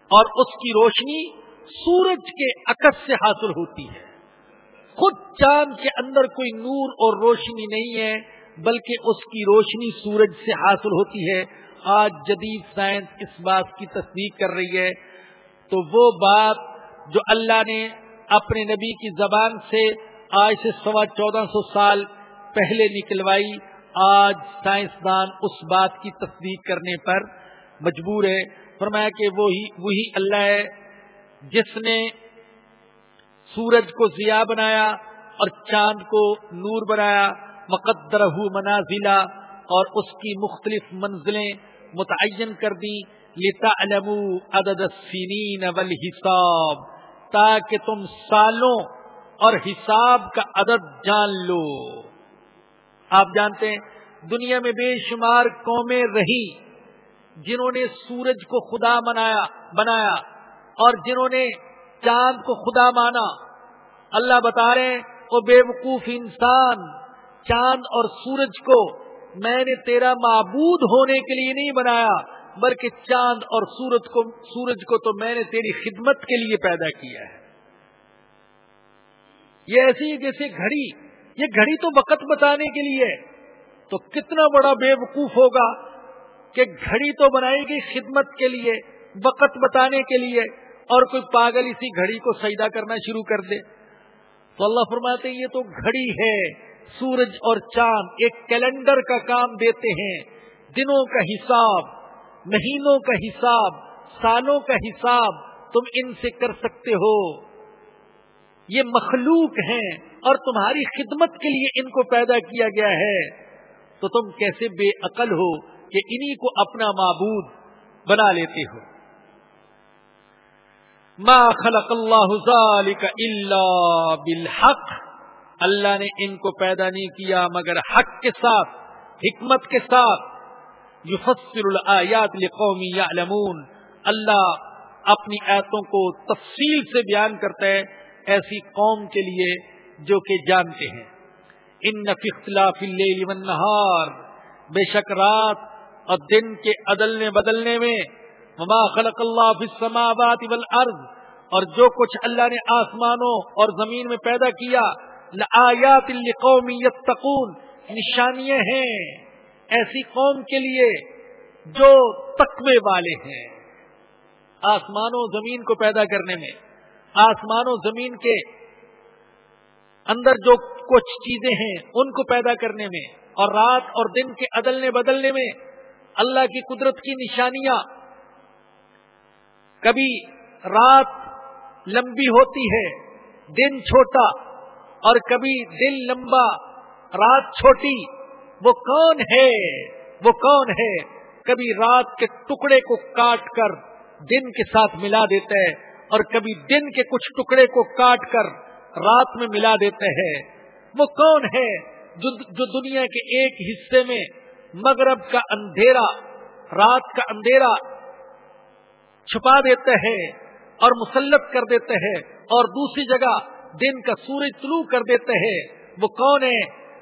Speaker 2: اور اس کی روشنی سورج کے عکس سے حاصل ہوتی ہے۔ خود چاند کے اندر کوئی نور اور روشنی نہیں ہے، بلکہ اس کی روشنی سورج سے حاصل ہوتی ہے۔ آج جدید سائنس اس بات کی تصدیق کر رہی ہے۔ تو وہ بات جو اللہ نے اپنے نبی کی زبان سے آج سے سوا چودہ سو سال پہلے نکلوائی، آج سائنسدان اس بات کی تصدیق کرنے پر مجبور ہے فرمایا کہ وہی وہی اللہ ہے جس نے سورج کو ضیاء بنایا اور چاند کو نور بنایا۔ مقدر منازلہ اور اس کی مختلف منزلیں متعین کر دی لتا عدد السنین والحساب تاکہ تم سالوں اور حساب کا عدد جان لو۔ آپ جانتے ہیں، دنیا میں بے شمار قومیں رہی جنہوں نے سورج کو خدا منایا، بنایا اور جنہوں نے چاند کو خدا مانا۔ اللہ بتا رہے ہیں وہ بے وقوف انسان، چاند اور سورج کو میں نے تیرا معبود ہونے کے لیے نہیں بنایا، بلکہ چاند اور سورج کو سورج کو تو میں نے تیری خدمت کے لیے پیدا کیا ہے۔ یہ ایسی جیسے گھڑی، یہ گھڑی تو وقت بتانے کے لیے تو کتنا بڑا بے وقوف ہوگا کہ گھڑی تو بنائی گئی خدمت کے لیے، وقت بتانے کے لیے، اور کوئی پاگل اسی گھڑی کو سجدہ کرنا شروع کر دے۔ تو اللہ فرماتے یہ تو گھڑی ہے، سورج اور چاند ایک کیلنڈر کا کام دیتے ہیں۔ دنوں کا حساب، مہینوں کا حساب، سالوں کا حساب تم ان سے کر سکتے ہو۔ یہ مخلوق ہیں اور تمہاری خدمت کے لیے ان کو پیدا کیا گیا ہے۔ تو تم کیسے بے عقل ہو؟ کہ انہی کو اپنا معبود بنا لیتے ہو۔ ما خلق اللہ ذالک الا بالحق۔ اللہ نے ان کو پیدا نہیں کیا مگر حق کے ساتھ، حکمت کے ساتھ۔ یفسر الآیات لقوم یعلمون۔ اللہ اپنی آیتوں کو تفصیل سے بیان کرتا ہے ایسی قوم کے لیے جو کہ جانتے ہیں۔ ان نفی اختلاف اللیل والنہار بے شک رات اور دن کے عدلنے بدلنے میں وما خلق اللہ فی السماوات والارض اور جو کچھ اللہ نے آسمانوں اور زمین میں پیدا کیا، لآیات لقوم یتقون، نشانیاں ہیں ایسی قوم کے لیے جو تقوی والے ہیں۔ آسمان و زمین کو پیدا کرنے میں آسمان و زمین کے اندر جو کچھ چیزیں ہیں، ان کو پیدا کرنے میں اور رات اور دن کے عدلنے بدلنے میں اللہ کی قدرت کی نشانیاں۔ کبھی رات لمبی ہوتی ہے دن چھوٹا اور کبھی دن لمبا رات چھوٹی وہ کون ہے؟ وہ کون ہے؟ کبھی رات کے ٹکڑے کو کاٹ کر دن کے ساتھ ملا دیتا ہے اور کبھی دن کے کچھ ٹکڑے کو کاٹ کر رات میں ملا دیتے ہیں وہ کون ہے جو, جو دنیا کے ایک حصے میں مغرب کا اندھیرا، رات کا اندھیرا چھپا دیتے ہیں اور مسلط کر دیتے ہیں اور دوسری جگہ دن کا سورج طلوع کر دیتے ہیں۔ وہ کون ہے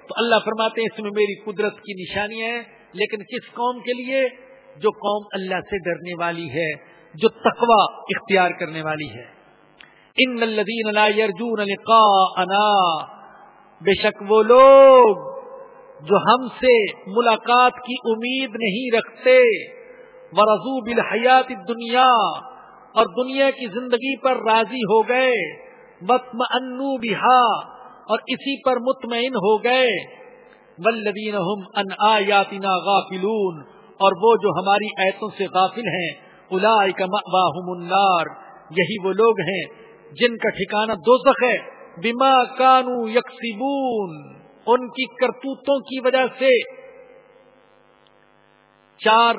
Speaker 2: تو اللہ فرماتے ہیں، اس میں میری قدرت کی نشانیاں ہیں لیکن کس قوم کے لیے؟ جو قوم اللہ سے ڈرنے والی ہے، جو تقوی اختیار کرنے والی ہے۔ ان الذين لا لقاءنا، بے شک وہ لوگ جو ہم سے ملاقات کی امید نہیں رکھتے۔ ورزو بالحیات الدنیا اور دنیا کی زندگی پر راضی ہو گئے۔ متم انو بہا اور اسی پر مطمئن ہو گئے۔ ولدین ان آیاتنا غافلون، اور وہ جو ہماری ایتوں سے غافل ہیں النار، یہی وہ لوگ ہیں جن کا ٹھکانہ دوزخ ہے۔ بما کانو یکسبون۔ ان کی کرتوتوں کی وجہ سے چار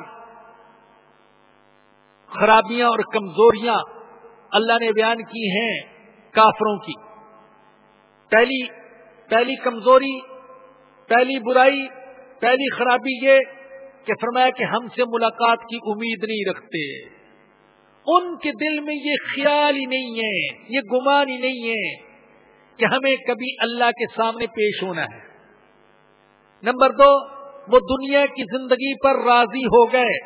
Speaker 2: خرابیاں اور کمزوریاں اللہ نے بیان کی ہیں کافروں کی۔ پہلی پہلی کمزوری، پہلی برائی، پہلی خرابی یہ کہ فرمایا کہ ہم سے ملاقات کی امید نہیں رکھتے۔ ان کے دل میں یہ خیال ہی نہیں ہے، یہ گمان ہی نہیں ہے۔ کہ ہمیں کبھی اللہ کے سامنے پیش ہونا ہے۔ نمبر دو، وہ دنیا کی زندگی پر راضی ہو گئے۔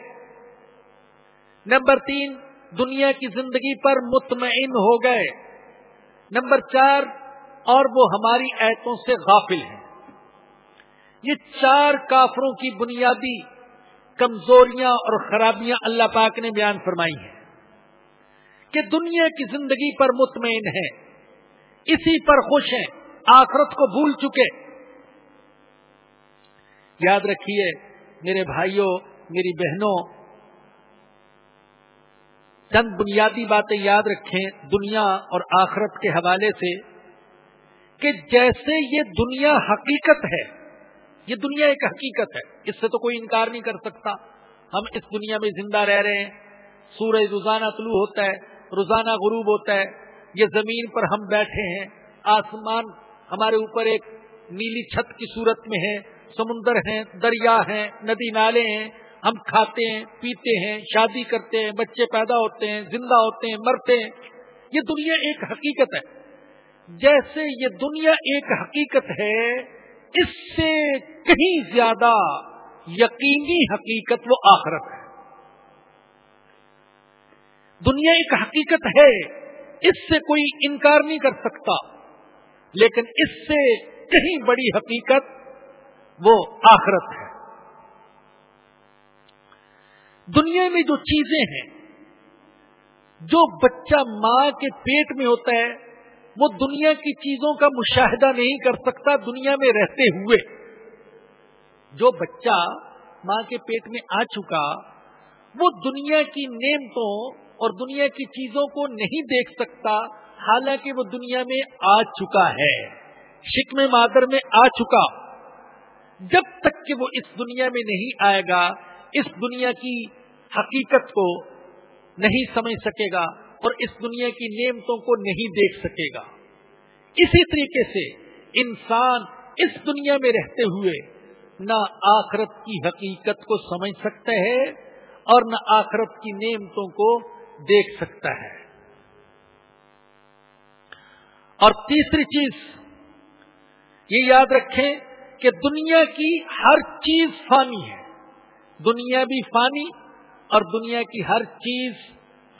Speaker 2: نمبر تین، دنیا کی زندگی پر مطمئن ہو گئے۔ نمبر چار، اور وہ ہماری ایتوں سے غافل ہیں۔ یہ چار کافروں کی بنیادی کمزوریاں اور خرابیاں اللہ پاک نے بیان فرمائی ہیں کہ دنیا کی زندگی پر مطمئن ہے اسی پر خوش ہیں، آخرت کو بھول چکے۔ یاد رکھیے، میرے بھائیوں میری بہنوں، چند بنیادی باتیں یاد رکھیں دنیا اور آخرت کے حوالے سے کہ جیسے یہ دنیا حقیقت ہے، یہ دنیا ایک حقیقت ہے، اس سے تو کوئی انکار نہیں کر سکتا۔ ہم اس دنیا میں زندہ رہ رہے ہیں سورج روزانہ طلوع ہوتا ہے، روزانہ غروب ہوتا ہے یہ زمین پر ہم بیٹھے ہیں، آسمان ہمارے اوپر ایک نیلی چھت کی صورت میں ہے سمندر ہیں، دریا ہیں، ندی نالے ہیں، ہم کھاتے ہیں، پیتے ہیں، شادی کرتے ہیں، بچے پیدا ہوتے ہیں، زندہ ہوتے ہیں، مرتے ہیں۔ یہ دنیا ایک حقیقت ہے۔ جیسے یہ دنیا ایک حقیقت ہے، اس سے کہیں زیادہ یقینی حقیقت وہ آخرت ہے۔ دنیا ایک حقیقت ہے۔ اس سے کوئی انکار نہیں کر سکتا۔ لیکن اس سے کہیں بڑی حقیقت وہ آخرت ہے۔ دنیا میں جو چیزیں ہیں، جو بچہ ماں کے پیٹ میں ہوتا ہے، وہ دنیا کی چیزوں کا مشاہدہ نہیں کر سکتا دنیا میں رہتے ہوئے۔ جو بچہ ماں کے پیٹ میں آ چکا، وہ دنیا کی نعمتوں اور دنیا کی چیزوں کو نہیں دیکھ سکتا، حالانکہ وہ دنیا میں آ چکا ہے۔ شکم مادر میں آ چکا۔ جب تک کہ وہ اس دنیا میں نہیں آئے گا، اس دنیا کی حقیقت کو نہیں سمجھ سکے گا اور اس دنیا کی نعمتوں کو نہیں دیکھ سکے گا۔ اسی طریقے سے انسان اس دنیا میں رہتے ہوئے نہ آخرت کی حقیقت کو سمجھ سکتا ہے اور نہ آخرت کی نعمتوں کو دیکھ سکتا ہے۔ اور تیسری چیز، یہ یاد رکھیں کہ دنیا کی ہر چیز فانی ہے۔ دنیا بھی فانی اور دنیا کی ہر چیز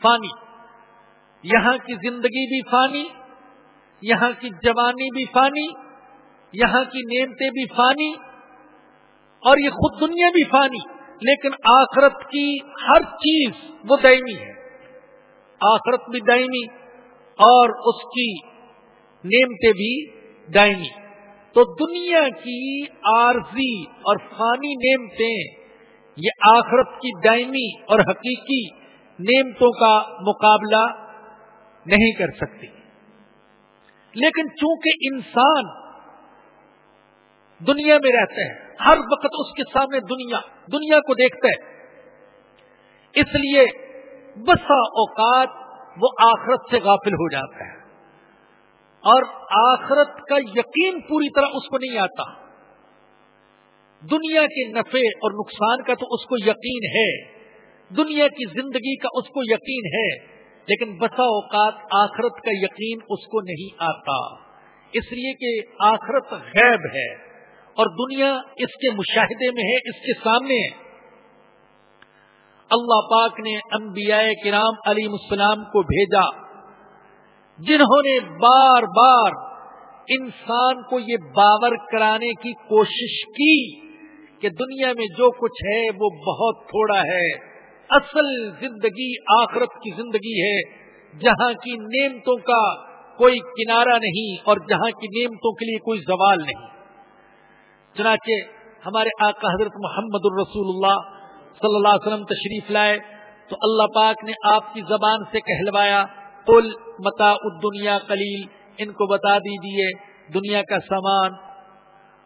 Speaker 2: فانی۔ یہاں کی زندگی بھی فانی، یہاں کی جوانی بھی فانی، یہاں کی نعمتیں بھی فانی اور یہ خود دنیا بھی فانی، لیکن آخرت کی ہر چیز وہ دینی ہے۔ آخرت بھی دائمی اور اس کی نعمتیں بھی دائمی۔ تو دنیا کی عارضی اور فانی نعمتیں یہ آخرت کی دائمی اور حقیقی نعمتوں کا مقابلہ نہیں کر سکتی۔ لیکن چونکہ انسان دنیا میں رہتا ہے، ہر وقت اس کے سامنے دنیا دنیا کو دیکھتا ہے، اس لیے بسا اوقات وہ آخرت سے غافل ہو جاتا ہے۔ اور آخرت کا یقین پوری طرح اس کو نہیں آتا۔ دنیا کے نفع اور نقصان کا تو اس کو یقین ہے۔ دنیا کی زندگی کا اس کو یقین ہے۔ لیکن بسا اوقات آخرت کا یقین اس کو نہیں آتا۔ اس لیے کہ آخرت غیب ہے۔ اور دنیا اس کے مشاہدے میں ہے، اس کے سامنے ہے۔ اللہ پاک نے انبیاء کرام علی السلام کو بھیجا، جنہوں نے بار بار انسان کو یہ باور کرانے کی کوشش کی کہ دنیا میں جو کچھ ہے وہ بہت تھوڑا ہے۔ اصل زندگی آخرت کی زندگی ہے، جہاں کی نعمتوں کا کوئی کنارہ نہیں اور جہاں کی نعمتوں کے لیے کوئی زوال نہیں۔ چنانچہ ہمارے آقا حضرت محمد الرسول اللہ صلی اللہ علیہ وسلم تشریف لائے تو اللہ پاک نے آپ کی زبان سے کہلوایا کل متا دنیا کلیل ان کو بتا دیجیے دنیا کا سامان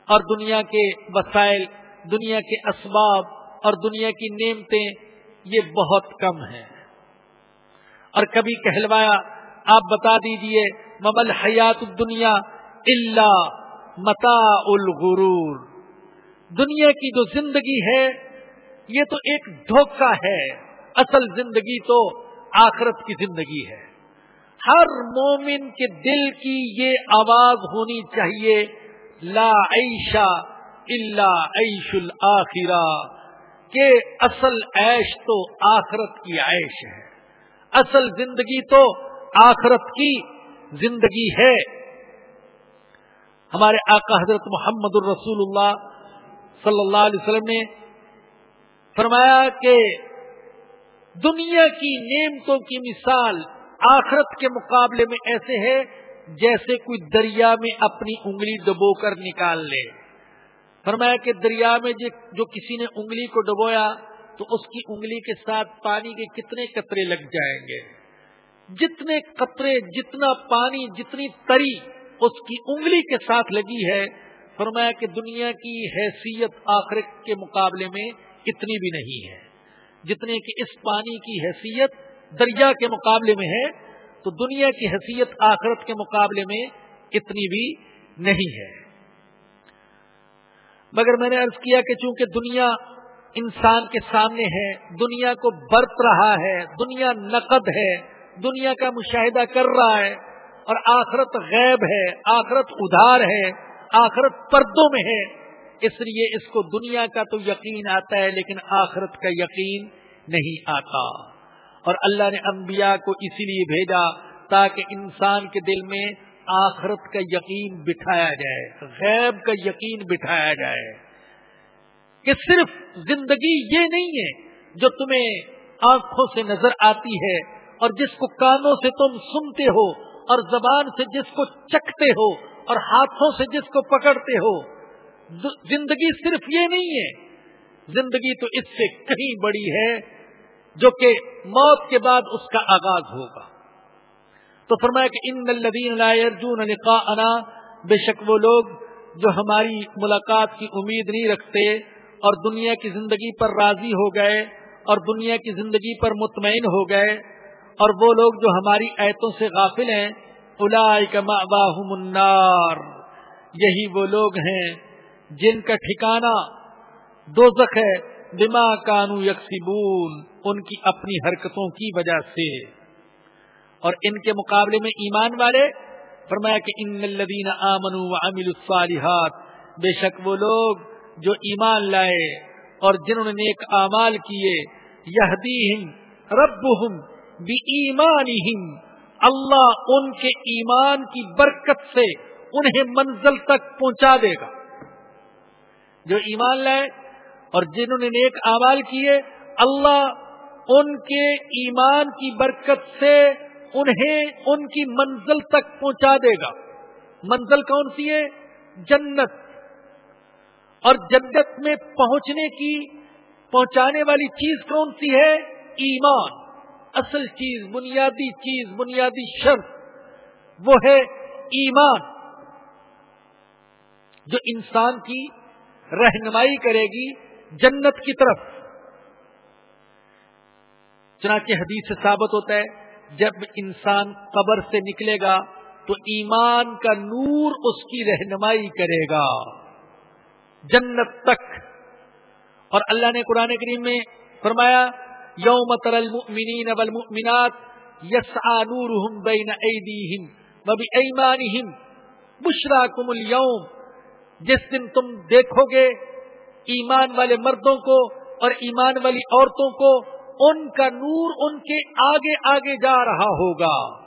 Speaker 2: اور دنیا کے وسائل، دنیا کے اسباب اور دنیا کی نعمتیں، یہ بہت کم ہیں۔ اور کبھی کہلوایا، آپ بتا دیجیے ممل حیات دنیا اللہ متا الغرور۔ دنیا کی جو زندگی ہے یہ تو ایک دھوکہ ہے۔ اصل زندگی تو آخرت کی زندگی ہے۔ ہر مومن کے دل کی یہ آواز ہونی چاہیے، لا عیشا اللہ عیش الآخرہ کہ اصل عیش تو آخرت کی عیش ہے۔ اصل زندگی تو آخرت کی زندگی ہے۔ ہمارے آقا حضرت محمد الرسول اللہ صلی اللہ علیہ وسلم نے فرمایا کہ دنیا کی نعمتوں کی مثال آخرت کے مقابلے میں ایسے ہے جیسے کوئی دریا میں اپنی انگلی ڈبو کر نکال لے۔ فرمایا کہ دریا میں جو کسی نے انگلی کو ڈبویا تو اس کی انگلی کے ساتھ پانی کے کتنے قطرے لگ جائیں گے۔ جتنے قطرے، جتنا پانی، جتنی تری اس کی انگلی کے ساتھ لگی ہے۔ فرمایا کہ دنیا کی حیثیت آخرت کے مقابلے میں اتنی بھی نہیں ہے۔ جتنے کہ اس پانی کی حیثیت دریا کے مقابلے میں ہے، تو دنیا کی حیثیت آخرت کے مقابلے میں اتنی بھی نہیں ہے۔ مگر میں نے عرض کیا کہ چونکہ دنیا انسان کے سامنے ہے، دنیا کو برت رہا ہے، دنیا نقد ہے، دنیا کا مشاہدہ کر رہا ہے، اور آخرت غیب ہے، آخرت ادھار ہے، آخرت پردوں میں ہے اس لیے اس کو دنیا کا تو یقین آتا ہے، لیکن آخرت کا یقین نہیں آتا۔ اور اللہ نے انبیاء کو اسی لیے بھیجا تاکہ انسان کے دل میں آخرت کا یقین بٹھایا جائے، غیب کا یقین بٹھایا جائے۔ کہ صرف زندگی یہ نہیں ہے جو تمہیں آنکھوں سے نظر آتی ہے اور جس کو کانوں سے تم سنتے ہو اور زبان سے جس کو چکتے ہو اور ہاتھوں سے جس کو پکڑتے ہو۔ زندگی صرف یہ نہیں ہے۔ زندگی تو اس سے کہیں بڑی ہے جو کہ موت کے بعد اس کا آغاز ہوگا۔ تو فرمایا کہ ان الدین ارجون انا بے شک وہ لوگ جو ہماری ملاقات کی امید نہیں رکھتے اور دنیا کی زندگی پر راضی ہو گئے اور دنیا کی زندگی پر مطمئن ہو گئے اور وہ لوگ جو ہماری ایتوں سے غافل ہیں النار۔ یہی وہ لوگ ہیں جن کا ٹھکانہ دوزخ ہے، بما کانو یکسیبون ان کی اپنی حرکتوں کی وجہ سے۔ اور ان کے مقابلے میں ایمان والے، فرمایا کہ ان الذین آمنوا وعملوا الصالحات، بے شک وہ لوگ جو ایمان لائے اور جنہوں نے نیک اعمال کیے، یہدیہم ربہم بی ایمانہم اللہ ان کے ایمان کی برکت سے انہیں منزل تک پہنچا دے گا۔ جو ایمان لائے اور جنہوں نے نیک اعمال کیے، اللہ ان کے ایمان کی برکت سے انہیں ان کی منزل تک پہنچا دے گا۔ منزل کون سی ہے؟ جنت۔ اور جنت میں پہنچنے کی، پہنچانے والی چیز کون سی ہے؟ ایمان۔ اصل چیز، بنیادی چیز، بنیادی شرط وہ ہے ایمان۔ جو انسان کی رہنمائی کرے گی جنت کی طرف۔ چنانچہ حدیث سے ثابت ہوتا ہے، جب انسان قبر سے نکلے گا تو ایمان کا نور اس کی رہنمائی کرے گا۔ جنت تک۔ اور اللہ نے قرآن کریم میں فرمایا، یوم تر المؤمنین والمؤمنات یسعا نورهم بین ایدیہم و ایمانہم بشراکم اليوم۔ جس دن تم دیکھو گے ایمان والے مردوں کو اور ایمان والی عورتوں کو، ان کا نور ان کے آگے آگے جا رہا ہوگا۔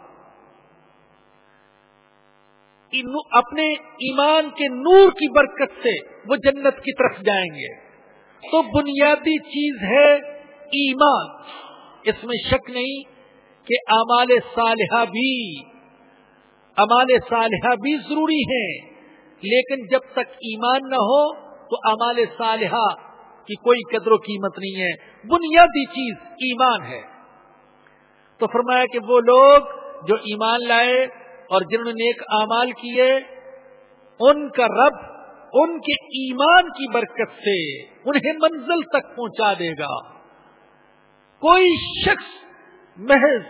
Speaker 2: اپنے ایمان کے نور کی برکت سے وہ جنت کی طرف جائیں گے۔ تو بنیادی چیز ہے ایمان۔ اس میں شک نہیں کہ امال صالحہ بھی امال صالحہ بھی ضروری ہیں۔ لیکن جب تک ایمان نہ ہو تو امال صالحہ کی کوئی قدر و قیمت نہیں ہے۔ بنیادی چیز ایمان ہے۔ تو فرمایا کہ وہ لوگ جو ایمان لائے اور جنہوں نے ایک اعمال کیے، ان کا رب ان کے ایمان کی برکت سے انہیں منزل تک پہنچا دے گا۔ کوئی شخص محض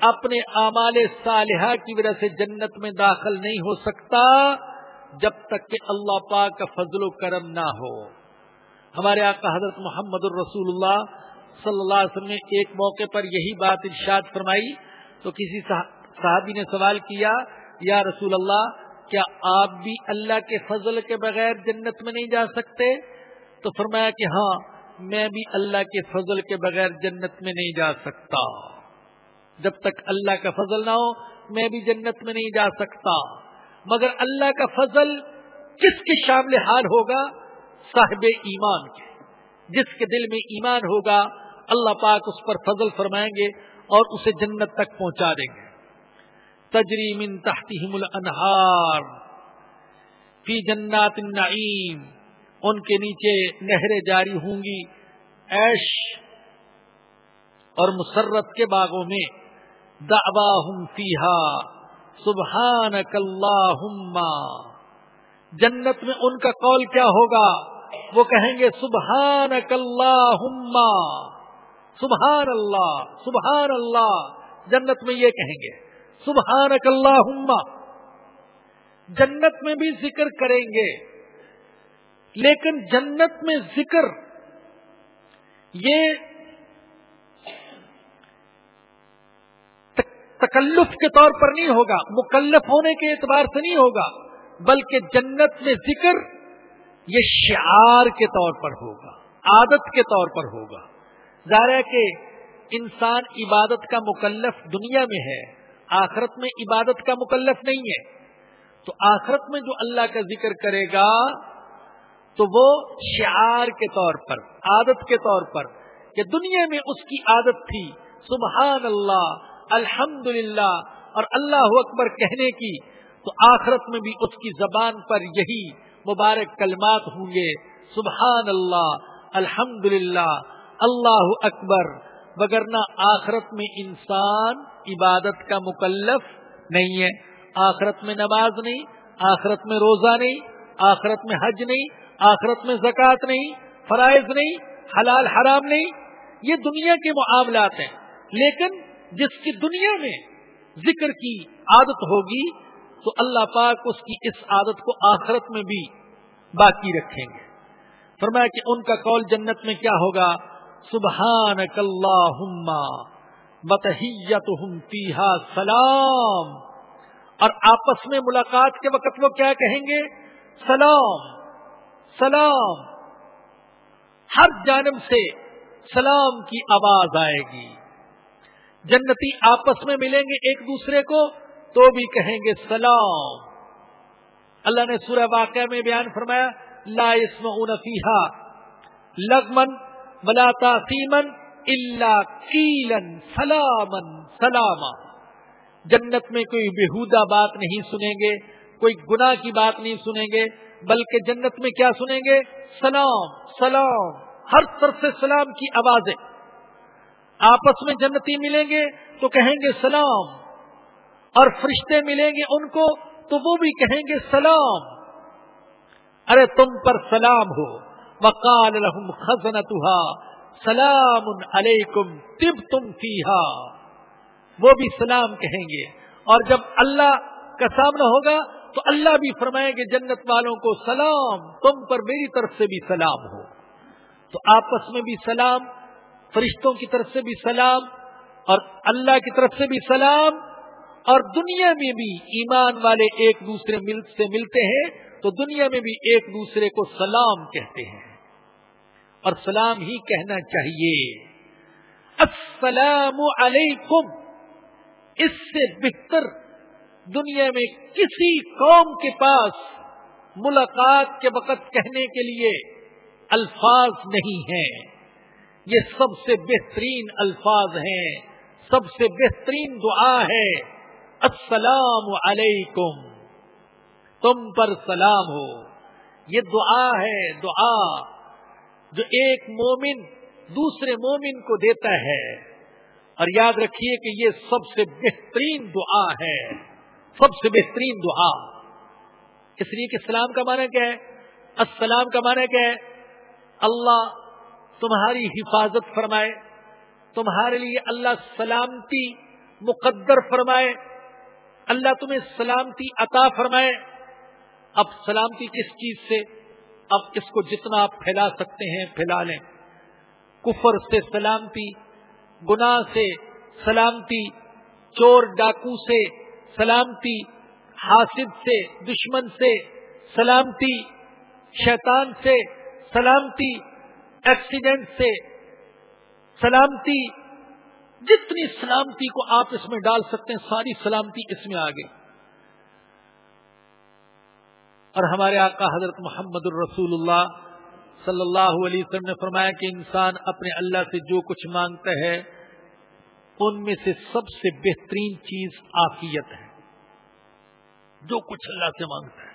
Speaker 2: اپنے اعمال صالحہ کی وجہ سے جنت میں داخل نہیں ہو سکتا۔ جب تک کہ اللہ پاک کا فضل و کرم نہ ہو۔ ہمارے آقا حضرت محمد الرسول اللہ صلی اللہ علیہ وسلم نے ایک موقع پر یہی بات ارشاد فرمائی۔ تو کسی صحابی نے سوال کیا، یا رسول اللہ کیا آپ بھی اللہ کے فضل کے بغیر جنت میں نہیں جا سکتے؟ تو فرمایا کہ ہاں میں بھی اللہ کے فضل کے بغیر جنت میں نہیں جا سکتا۔ جب تک اللہ کا فضل نہ ہو، میں بھی جنت میں نہیں جا سکتا۔ مگر اللہ کا فضل کس کے شامل حال ہوگا؟ صاحب ایمان کے۔ جس کے دل میں ایمان ہوگا، اللہ پاک اس پر فضل فرمائیں گے اور اسے جنت تک پہنچا دیں گے۔ تجری من تحتہم الانہار فی جنات النعیم۔ ان کے نیچے نہریں جاری ہوں گی ایش اور مسرت کے باغوں میں۔ دعواہم فیہا۔ سبحانک اللہم جنت میں ان کا قول کیا ہوگا؟ وہ کہیں گے سبحانک اللہم سبحان اللہ سبحان اللہ جنت میں یہ کہیں گے سبحانک اللہم جنت میں بھی ذکر کریں گے، لیکن جنت میں ذکر یہ تکلف کے طور پر نہیں ہوگا، مکلف ہونے کے اعتبار سے نہیں ہوگا، بلکہ جنت میں ذکر یہ شعار کے طور پر ہوگا، عادت کے طور پر ہوگا۔ ظاہر ہے کہ انسان عبادت کا مکلف دنیا میں ہے، آخرت میں عبادت کا مکلف نہیں ہے۔ تو آخرت میں جو اللہ کا ذکر کرے گا، تو وہ شعار کے طور پر، عادت کے طور پر کہ دنیا میں اس کی عادت تھی، سبحان اللہ الحمد اور اللہ اکبر کہنے کی، تو آخرت میں بھی اس کی زبان پر یہی مبارک کلمات ہوں گے سبحان اللہ الحمد اللہ اکبر، وگرنہ آخرت میں انسان عبادت کا مکلف نہیں ہے۔ آخرت میں نماز نہیں، آخرت میں روزہ نہیں، آخرت میں حج نہیں، آخرت میں زکوٰۃ نہیں، فرائض نہیں، حلال حرام نہیں، یہ دنیا کے معاملات ہیں۔ لیکن جس کی دنیا میں ذکر کی عادت ہوگی، تو اللہ پاک اس کی اس عادت کو آخرت میں بھی باقی رکھیں گے۔ فرمایا کہ ان کا قول جنت میں کیا ہوگا؟ سبحان فیہا سلام۔ اور آپس میں ملاقات کے وقت وہ کیا کہیں گے؟ سلام سلام۔ ہر جانب سے سلام کی آواز آئے گی۔ جنتی آپس میں ملیں گے ایک دوسرے کو، تو بھی کہیں گے سلام۔ اللہ نے سورہ واقعہ میں بیان فرمایا، لا اسم فیہا لغمن بلا تاسیمن اللہ کیلن سلامن سلاما۔ جنت میں کوئی بےحدہ بات نہیں سنیں گے، کوئی گناہ کی بات نہیں سنیں گے، بلکہ جنت میں کیا سنیں گے؟ سلام سلام۔ ہر طرف سے سلام کی آوازیں۔ آپس میں جنتی ملیں گے تو کہیں گے سلام، اور فرشتے ملیں گے ان کو تو وہ بھی کہیں گے سلام۔ ارے تم پر سلام ہو۔ وقال لهم خزنتها۔ سلام علیکم تب تم فیحا وہ بھی سلام کہیں گے۔ اور جب اللہ کا سامنا ہوگا تو اللہ بھی فرمائیں گے جنت والوں کو سلام، تم پر میری طرف سے بھی سلام ہو۔ تو آپس میں بھی سلام فرشتوں کی طرف سے بھی سلام اور اللہ کی طرف سے بھی سلام اور دنیا میں بھی ایمان والے ایک دوسرے سے ملتے ہیں، تو دنیا میں بھی ایک دوسرے کو سلام کہتے ہیں۔ اور سلام ہی کہنا چاہیے۔ السلام علیکم۔ اس سے بہتر دنیا میں کسی قوم کے پاس ملاقات کے وقت کہنے کے لیے الفاظ نہیں ہیں۔ یہ سب سے بہترین الفاظ ہیں، سب سے بہترین دعا ہے، السلام علیکم، تم پر سلام ہو۔ یہ دعا ہے، دعا جو ایک مومن دوسرے مومن کو دیتا ہے۔ اور یاد رکھیے کہ یہ سب سے بہترین دعا ہے، سب سے بہترین دعا۔ اس لیے کہ اسلام کا معنی کیا ہے؟ السلام کا معنی کیا ہے؟ اللہ تمہاری حفاظت فرمائے، تمہارے لیے اللہ سلامتی مقدر فرمائے، اللہ تمہیں سلامتی عطا فرمائے۔ اب سلامتی کس چیز سے؟ اب اس کو جتنا آپ پھیلا سکتے ہیں، پھیلا لیں۔ کفر سے سلامتی، گناہ سے سلامتی، چور ڈاکو سے سلامتی، حاسد سے دشمن سے سلامتی، شیطان سے سلامتی ایکسیڈنٹ سے سلامتی، جتنی سلامتی کو آپ اس میں ڈال سکتے ہیں، ساری سلامتی اس میں آگے۔ اور ہمارے آقا حضرت محمد الرسول اللہ صلی اللہ علیہ وسلم نے فرمایا کہ انسان اپنے اللہ سے جو کچھ مانگتا ہے، ان میں سے سب سے بہترین چیز آفیت ہے۔ جو کچھ اللہ سے مانگتا ہے۔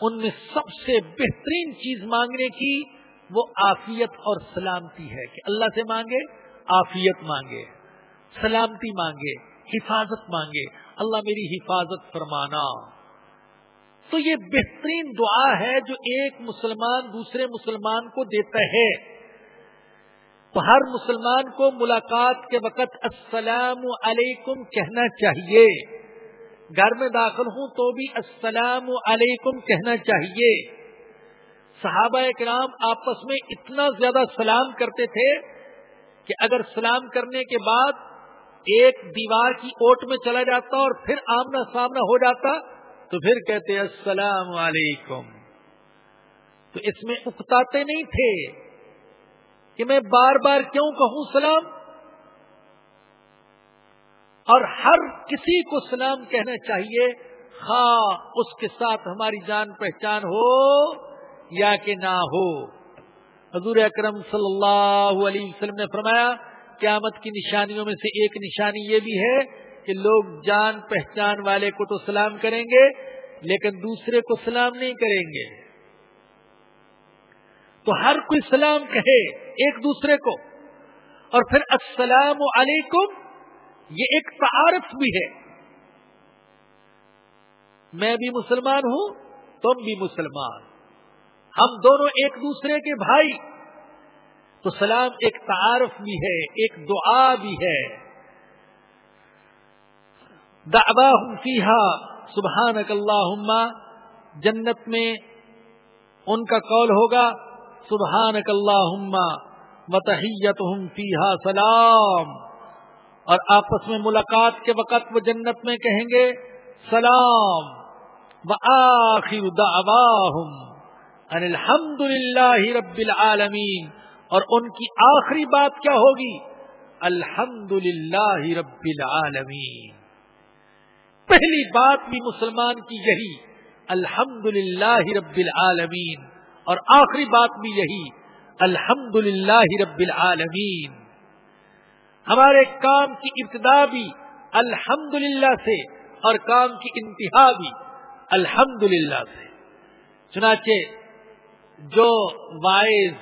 Speaker 2: ان میں سب سے بہترین چیز مانگنے کی وہ آفیت اور سلامتی ہے کہ اللہ سے مانگے آفیت مانگے، سلامتی مانگے، حفاظت مانگے۔ اللہ میری حفاظت فرمانا۔ تو یہ بہترین دعا ہے جو ایک مسلمان دوسرے مسلمان کو دیتا ہے۔ ہر مسلمان کو ملاقات کے وقت السلام علیکم کہنا چاہیے۔ گھر میں داخل ہوں تو بھی السلام علیکم کہنا چاہیے۔ صحابہ کرام آپس میں اتنا زیادہ سلام کرتے تھے کہ اگر سلام کرنے کے بعد ایک دیوار کی اوٹ میں چلا جاتا اور پھر آمنا سامنا ہو جاتا تو پھر کہتے السلام علیکم۔ تو اس میں اکتاتے نہیں تھے کہ میں بار بار کیوں کہوں سلام؟ اور ہر کسی کو سلام کہنا چاہیے، خواہ اس کے ساتھ ہماری جان پہچان ہو۔ یا کہ نہ ہو۔ حضور اکرم صلی اللہ علیہ وسلم نے فرمایا، قیامت کی نشانیوں میں سے ایک نشانی یہ بھی ہے کہ لوگ جان پہچان والے کو تو سلام کریں گے، لیکن دوسرے کو سلام نہیں کریں گے۔ تو ہر کوئی سلام کہے ایک دوسرے کو۔ اور پھر السلام علیکم، یہ ایک تعارف بھی ہے۔ میں بھی مسلمان ہوں، تم بھی مسلمان۔ ہم دونوں ایک دوسرے کے بھائی۔ تو سلام ایک تعارف بھی ہے، ایک دعا بھی ہے۔ فیحا سبحان اللہ جنت میں ان کا قول ہوگا سبحان اللہ متحیت فیحا سلام۔ اور آپس میں ملاقات کے وقت وہ جنت میں کہیں گے، سلام۔ و آخر دعواہم۔ ان الحمد للہ رب العالمین اور ان کی آخری بات کیا ہوگی؟ الحمد للہ رب العالمین۔ پہلی بات بھی مسلمان کی یہی الحمد للہ رب العالمین۔ اور آخری بات بھی یہی الحمد للہ رب العالمین۔ ہمارے کام کی ابتدا بھی الحمد للہ سے اور کام کی انتہا بھی الحمد للہ سے۔ چنانچہ جو وائز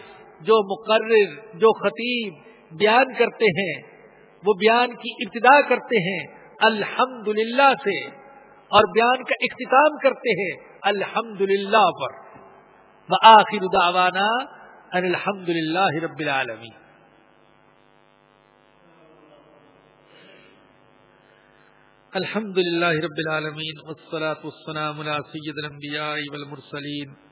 Speaker 2: جو مقرر، جو خطیب بیان کرتے ہیں، وہ بیان کی ابتدا کرتے ہیں الحمد سے، اور بیان کا اختتام کرتے ہیں الحمد للہ پر۔ بآخر دعوانا ان الحمد للہ رب العالمین۔ الحمد للہ رب العالمین والصلاة والسلام على سید الانبیاء والمرسلین۔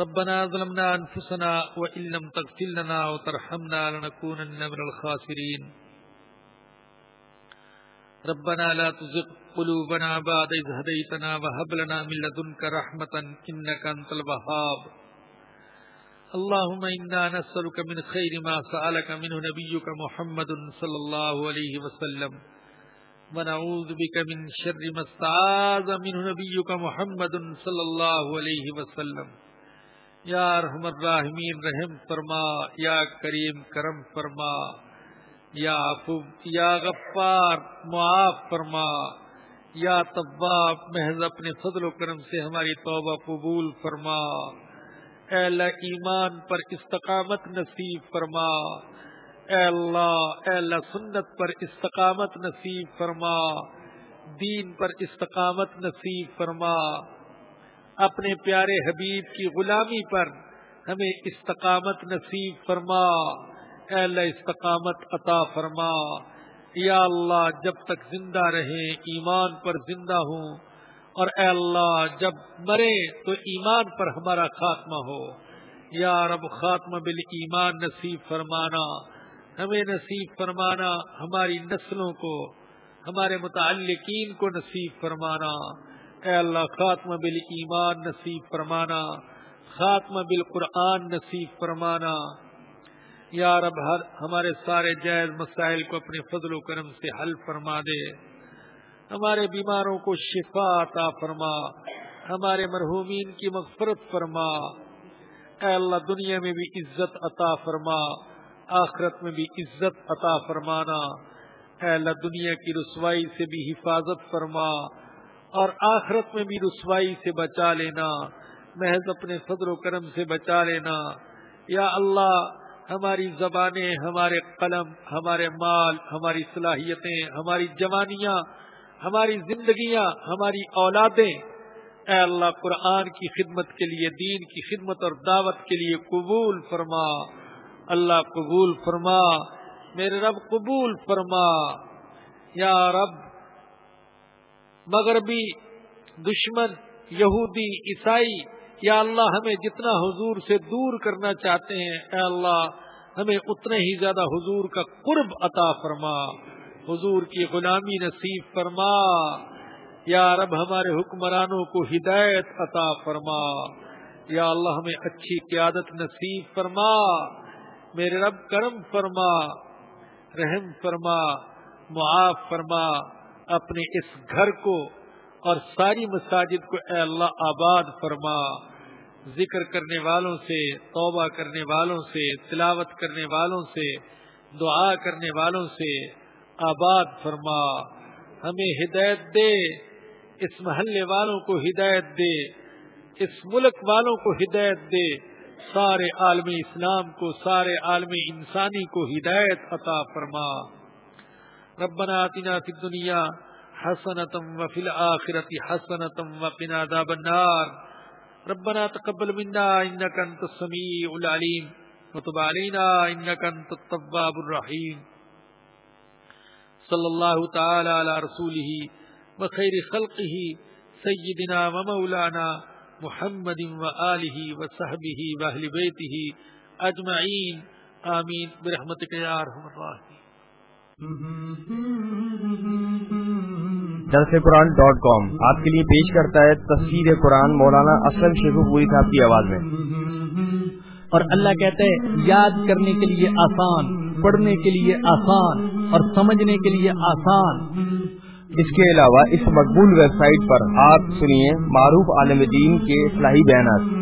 Speaker 2: ربنا ظلمنا انفسنا وان لم تغفر لنا وترحمنا لنكونن من الخاسرين. ربنا لا تزغ قلوبنا بعد إذ هديتنا وهب لنا من لدنك رحمة إنك أنت الوهاب. اللهم إنا نسألك من خير ما سألك منه نبيك محمد صلى الله عليه وسلم. ونعوذ بك من شر ما استعاذ منه نبيك محمد صلى الله عليه وسلم. یا رحم الراحمین، رحم فرما، یا کریم کرم فرما، یا یا غفار، معاف فرما، یا طباب محض اپنے فضل و کرم سے ہماری توبہ قبول فرما، اے اللہ ایمان پر استقامت نصیب فرما، اے اللہ اے اللہ سنت پر استقامت نصیب فرما، دین پر استقامت نصیب فرما اپنے پیارے حبیب کی غلامی پر ہمیں استقامت نصیب فرما۔ اے اللہ، استقامت عطا فرما۔ یا اللہ، جب تک زندہ رہیں، ایمان پر زندہ ہوں۔ اور اے اللہ، جب مرے تو ایمان پر ہمارا خاتمہ ہو۔ یا رب، خاتمہ بال ایمان نصیب فرمانا۔ ہمیں نصیب فرمانا، ہماری نسلوں کو، ہمارے متعلقین کو نصیب فرمانا۔ اے اللہ، خاتمہ بال ایمان نصیب فرمانا، خاتمہ بالقرآن نصیب فرمانا۔ یا رب، ہر ہمارے سارے جائز مسائل کو اپنے فضل و کرم سے حل فرما دے۔ ہمارے بیماروں کو شفا عطا فرما۔ ہمارے مرحومین کی مغفرت فرما۔ اے اللہ، دنیا میں بھی عزت عطا فرما۔ آخرت میں بھی عزت عطا فرمانا۔ اے اللہ، دنیا کی رسوائی سے بھی حفاظت فرما۔ اور آخرت میں بھی رسوائی سے بچا لینا، محض اپنے فضل و کرم سے بچا لینا۔ یا اللہ، ہماری زبانیں، ہمارے قلم، ہمارے مال، ہماری صلاحیتیں، ہماری جوانیاں، ہماری زندگیاں، ہماری اولادیں۔ اے اللہ، قرآن کی خدمت کے لیے، دین کی خدمت اور دعوت کے لیے قبول فرما۔ اللہ قبول فرما، میرے رب قبول فرما۔ یا رب مغربی دشمن، یہودی، عیسائی، یا اللہ ہمیں جتنا حضور سے دور کرنا چاہتے ہیں، اے اللہ، ہمیں اتنے ہی زیادہ حضور کا قرب عطا فرما۔ حضور کی غلامی نصیب فرما۔ یا رب، ہمارے حکمرانوں کو ہدایت عطا فرما۔ یا اللہ، ہمیں اچھی قیادت نصیب فرما۔ میرے رب، کرم فرما، رحم فرما، معاف فرما۔ اپنے اس گھر کو اور ساری مساجد کو اے اللہ آباد فرما۔ ذکر کرنے والوں سے، توبہ کرنے والوں سے، تلاوت کرنے والوں سے، دعا کرنے والوں سے آباد فرما۔ ہمیں ہدایت دے، اس محلے والوں کو ہدایت دے، اس ملک والوں کو ہدایت دے۔ سارے عالمی اسلام کو، سارے عالمی انسانی کو ہدایت عطا فرما۔ ربنا آتنا فی الدنیا حسنتم وفی الآخرت حسنتم وقنا عذاب النار. ربنا تقبل منا انك انت السميع العليم وتب علينا انك انت التواب الرحيم صلى الله تعالى على رسوله وخير خلقه سيدنا ومولانا محمد وآله وصحبه واهل بيته اجمعين آمين برحمتك يا ارحم الراحمين
Speaker 1: درس قرآن ڈاٹ کام آپ کے لیے پیش کرتا ہے تصویر قرآن مولانا اسلم شیخ پوری صاحب کی آواز میں۔
Speaker 3: اور اللہ کہتے ہیں یاد کرنے کے لیے آسان پڑھنے کے لیے آسان اور سمجھنے کے لیے آسان۔
Speaker 1: اس کے علاوہ اس مقبول ویب سائٹ پر آپ سنیے معروف عالم دین کے اصلاحی بیانات۔